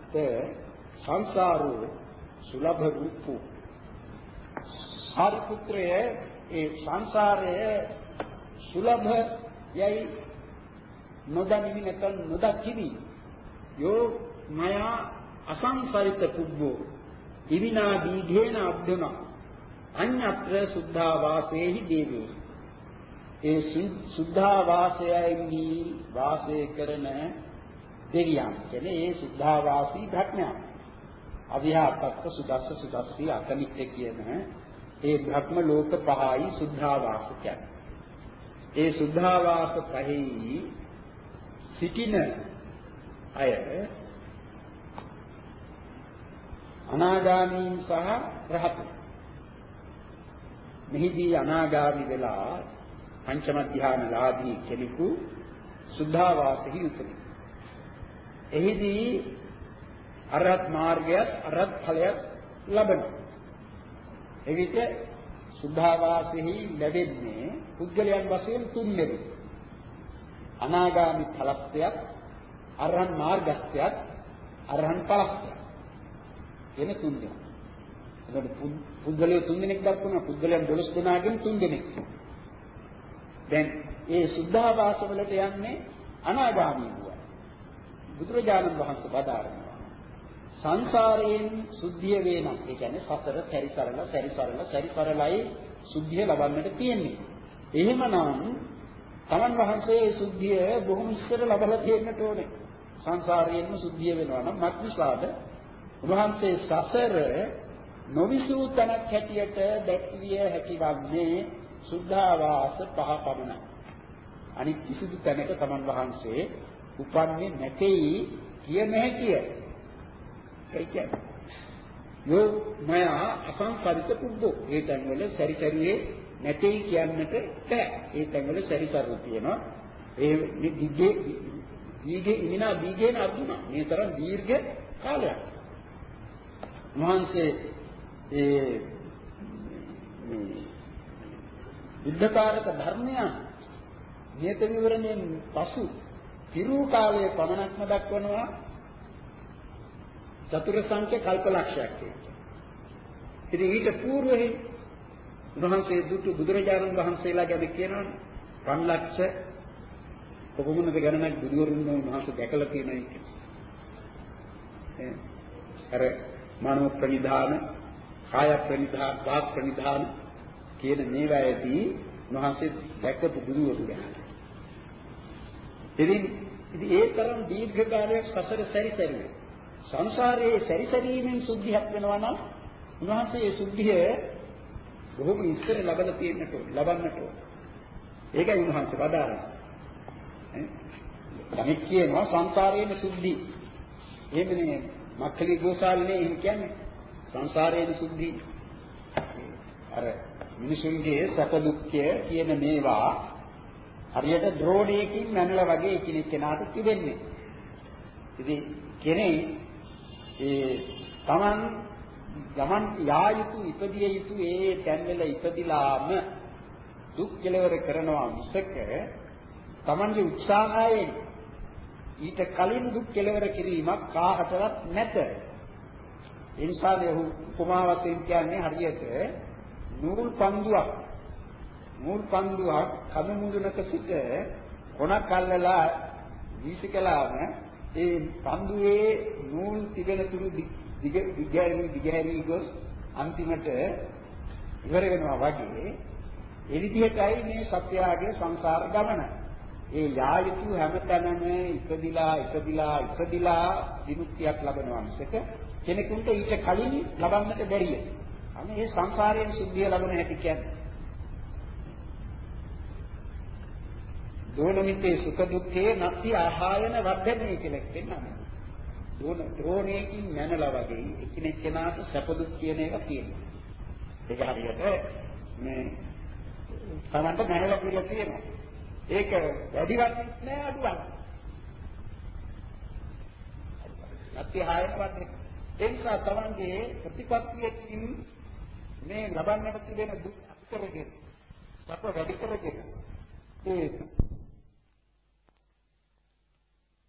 සංසාරෝ සුලභ රූපෝ සාරිපුත්‍රය ඒ සංසාරය සුලභ යයි නොදනිමි නැත්නම් නොදකිමි යෝ මයා අසංසරිත පුබ්බෝ ඉවිනා දීඝේන අබ්ධන අඤ්ඤත්‍ර සුද්ධා වාසේහි දේවේ ඒ සුද්ධා වාසයයි වාසය කරන දෙවියන් කියන්නේ ඒ සුද්ධා වාසී භක්මයන් අවිහාපත්ත සුදස්ස සුදස්සී අකනිත්‍ය කියන ඒ භක්ම ලෝක පහයි සුද්ධා වාස කියන්නේ ඒ සුද්ධා වාස පහයි සිටින අය අනාගාමී සහ රහත් මෙහිදී අනාගාමී වෙලා පංචම ධ්‍යානලාභී කෙනෙකු සුද්ධාවාසෙහි උපදී. එහිදී අරහත් මාර්ගයත් අරහත් ඵලයක් ලබනවා. එවිට සුද්ධාවාසෙහි ලැබෙන්නේ පුද්ගලයන් වශයෙන් තුන් දෙනෙක්. අනාගාමී ඵලස්ත්‍යයක්, අරහත් මාර්ගස්ත්‍යයක්, අරහත් ඵලස්ත්‍යයක්. කියන තුන් දෙනා. එතකොට පුද්ගලයෝ තුන් දෙනෙක් දක්වනවා පුද්ගලයන් 12 දෙනාගෙන් තුන් දෙනෙක්. දැන් ඒ සුද්ධාවාස වලට යන්නේ අනාගාමී වූ. බුදුරජාණන් වහන්සේ වදාරනවා. සංසාරයෙන් සුද්ධිය වේනම් ඒ කියන්නේ සතර පරිසරල පරිසරල පරිසරලයි සුද්ධිය ලබන්නට තියෙන්නේ. එහෙමනම් තමන් වහන්සේ ඒ සුද්ධිය බොහොම ඉස්සර ලබලා තියෙන්නට ඕනේ. සංසාරයෙන්ම සුද්ධිය වෙනවා නම් මත්විසාද උන්වහන්සේ සසර නොවිසූ තැනක් හැටියට දැක්විය හැකිවන්නේ සුද්ධාවාස පහ පමණයි. අනිත් කිසිදු තැනක තමන් වහන්සේ උපන්නේ නැtei කිය නැහැකිය. ඒ කියන්නේ යෝ මයා අසංකරිත පුද්දෝ ඒ තැන්වල සැරිසැරියේ නැtei කියන්නට බෑ. ඒ තැන්වල සැරිසරු තියෙනවා. ඒ දිගේ දීගේ ඉමිනා දීගේන අර්ජුන මේ තරම් දීර්ඝ කාලයක්. මහන්සේ ඒ බුද්ධකාරක ධර්මයන් නියත විවරණයෙන් පසු පිරූ කාලයේ පමණක්ම දක්වනවා චතුර සංඛ්‍ය කල්පලක්ෂයක් කියලා. ඉතින් ඊට పూర్වෙහි උන්වහන්සේ දුටු බුදුරජාණන් වහන්සේලා ගැන කියනවනේ 5 ලක්ෂ කොහොමද ගණනක් බුදුවරුන් වහන්සේ දැකලා තියෙනයි කියන්නේ. අර මනෝ ප්‍රනිධාන, කාය ප්‍රනිධාන, වාක් ප්‍රනිධාන කියන මේවායේදී උන්වහන්සේ දැකපු බුදුවරු ගැන. ඉතින් ඉතින් ඒ තරම් දීර්ඝ කාලයක් සසර සැරිසැරුවේ. සංසාරයේ සැරිසැරීමෙන් සුද්ධියක් වෙනවා නම් උන්වහන්සේ ඒ සුද්ධිය බොහොම ඉස්සර ලබලා තියෙන්නට ලබන්නට ඒකයි උන්වහන්සේ වදාරන්නේ. කෙනෙක් කියනවා සංසාරයේම සුද්ධි. එහෙමනේ මක්ඛලි ගෝසාලිනේ එහෙම කියන්නේ සංසාරයේම සුද්ධි. අර මිනිසුන්ගේ සැප දුක්ඛය කියන මේවා හරියට ද්‍රෝණයකින් නැනලා වගේ එකිනෙක කෙනාට තිබෙන්නේ. ඉතින් කෙනෙක් ඒ Taman ගමන් යා යුතු ඉපදිය යුතු ඒ තැන්වල ඉපදිලාම දුක් කෙලවර කරනවා මිසක Tamange උත්සාහයෙන් ඊට කලින් දුක් කෙලවර කිරීමක් කාහටවත් නැත. ඒ නිසා මේ උපමාවකින් කියන්නේ හරියට නූල් පන්දුවක් නූල් පන්දුවක් කඳු මුදුනක සිට කොනක් අල්ලලා වීසිකලාම ඒ පන්දුවේ නූල් තිබෙන තුරු දිග දිගහැරි දිගහැරි ගොස් අන්තිමට ඉවර වෙනවා වගේ ඒ විදිහටයි මේ සත්‍යයේ සංසාර ගමන. ඒ යා යුතු හැමතැනම ඉපදිලා ඉපදිලා ඉපදිලා විමුක්තියක් ලබනවා මිසක කෙනෙකුට ඊට කලින් ලබන්නට බැරිය. අනේ මේ සංසාරයෙන් සිද්ධිය ලබන හැටි කියන්නේ. දෝනමිතේ සුඛ දුක්ඛේ නැති ආහායන වර්ධනේ කියලා කියනවා. දෝන ද්‍රෝණයකින් මැනලා වගේ එකිනෙක කෙනාට සැප දුක් කියන එක තියෙනවා. ඒක හරියට මේ තමන්ට මැනලා කියලා තියෙනවා. ඒක වැඩිවත් නෑ අඩුවක්. නැති ආයතනවත් ඒ නිසා තමන්ගේ ප්‍රතිපත්තියකින් මේ ලබන්නට තිබෙන දුක් අත්කරගෙන සැප වැඩි කරගෙන ඒ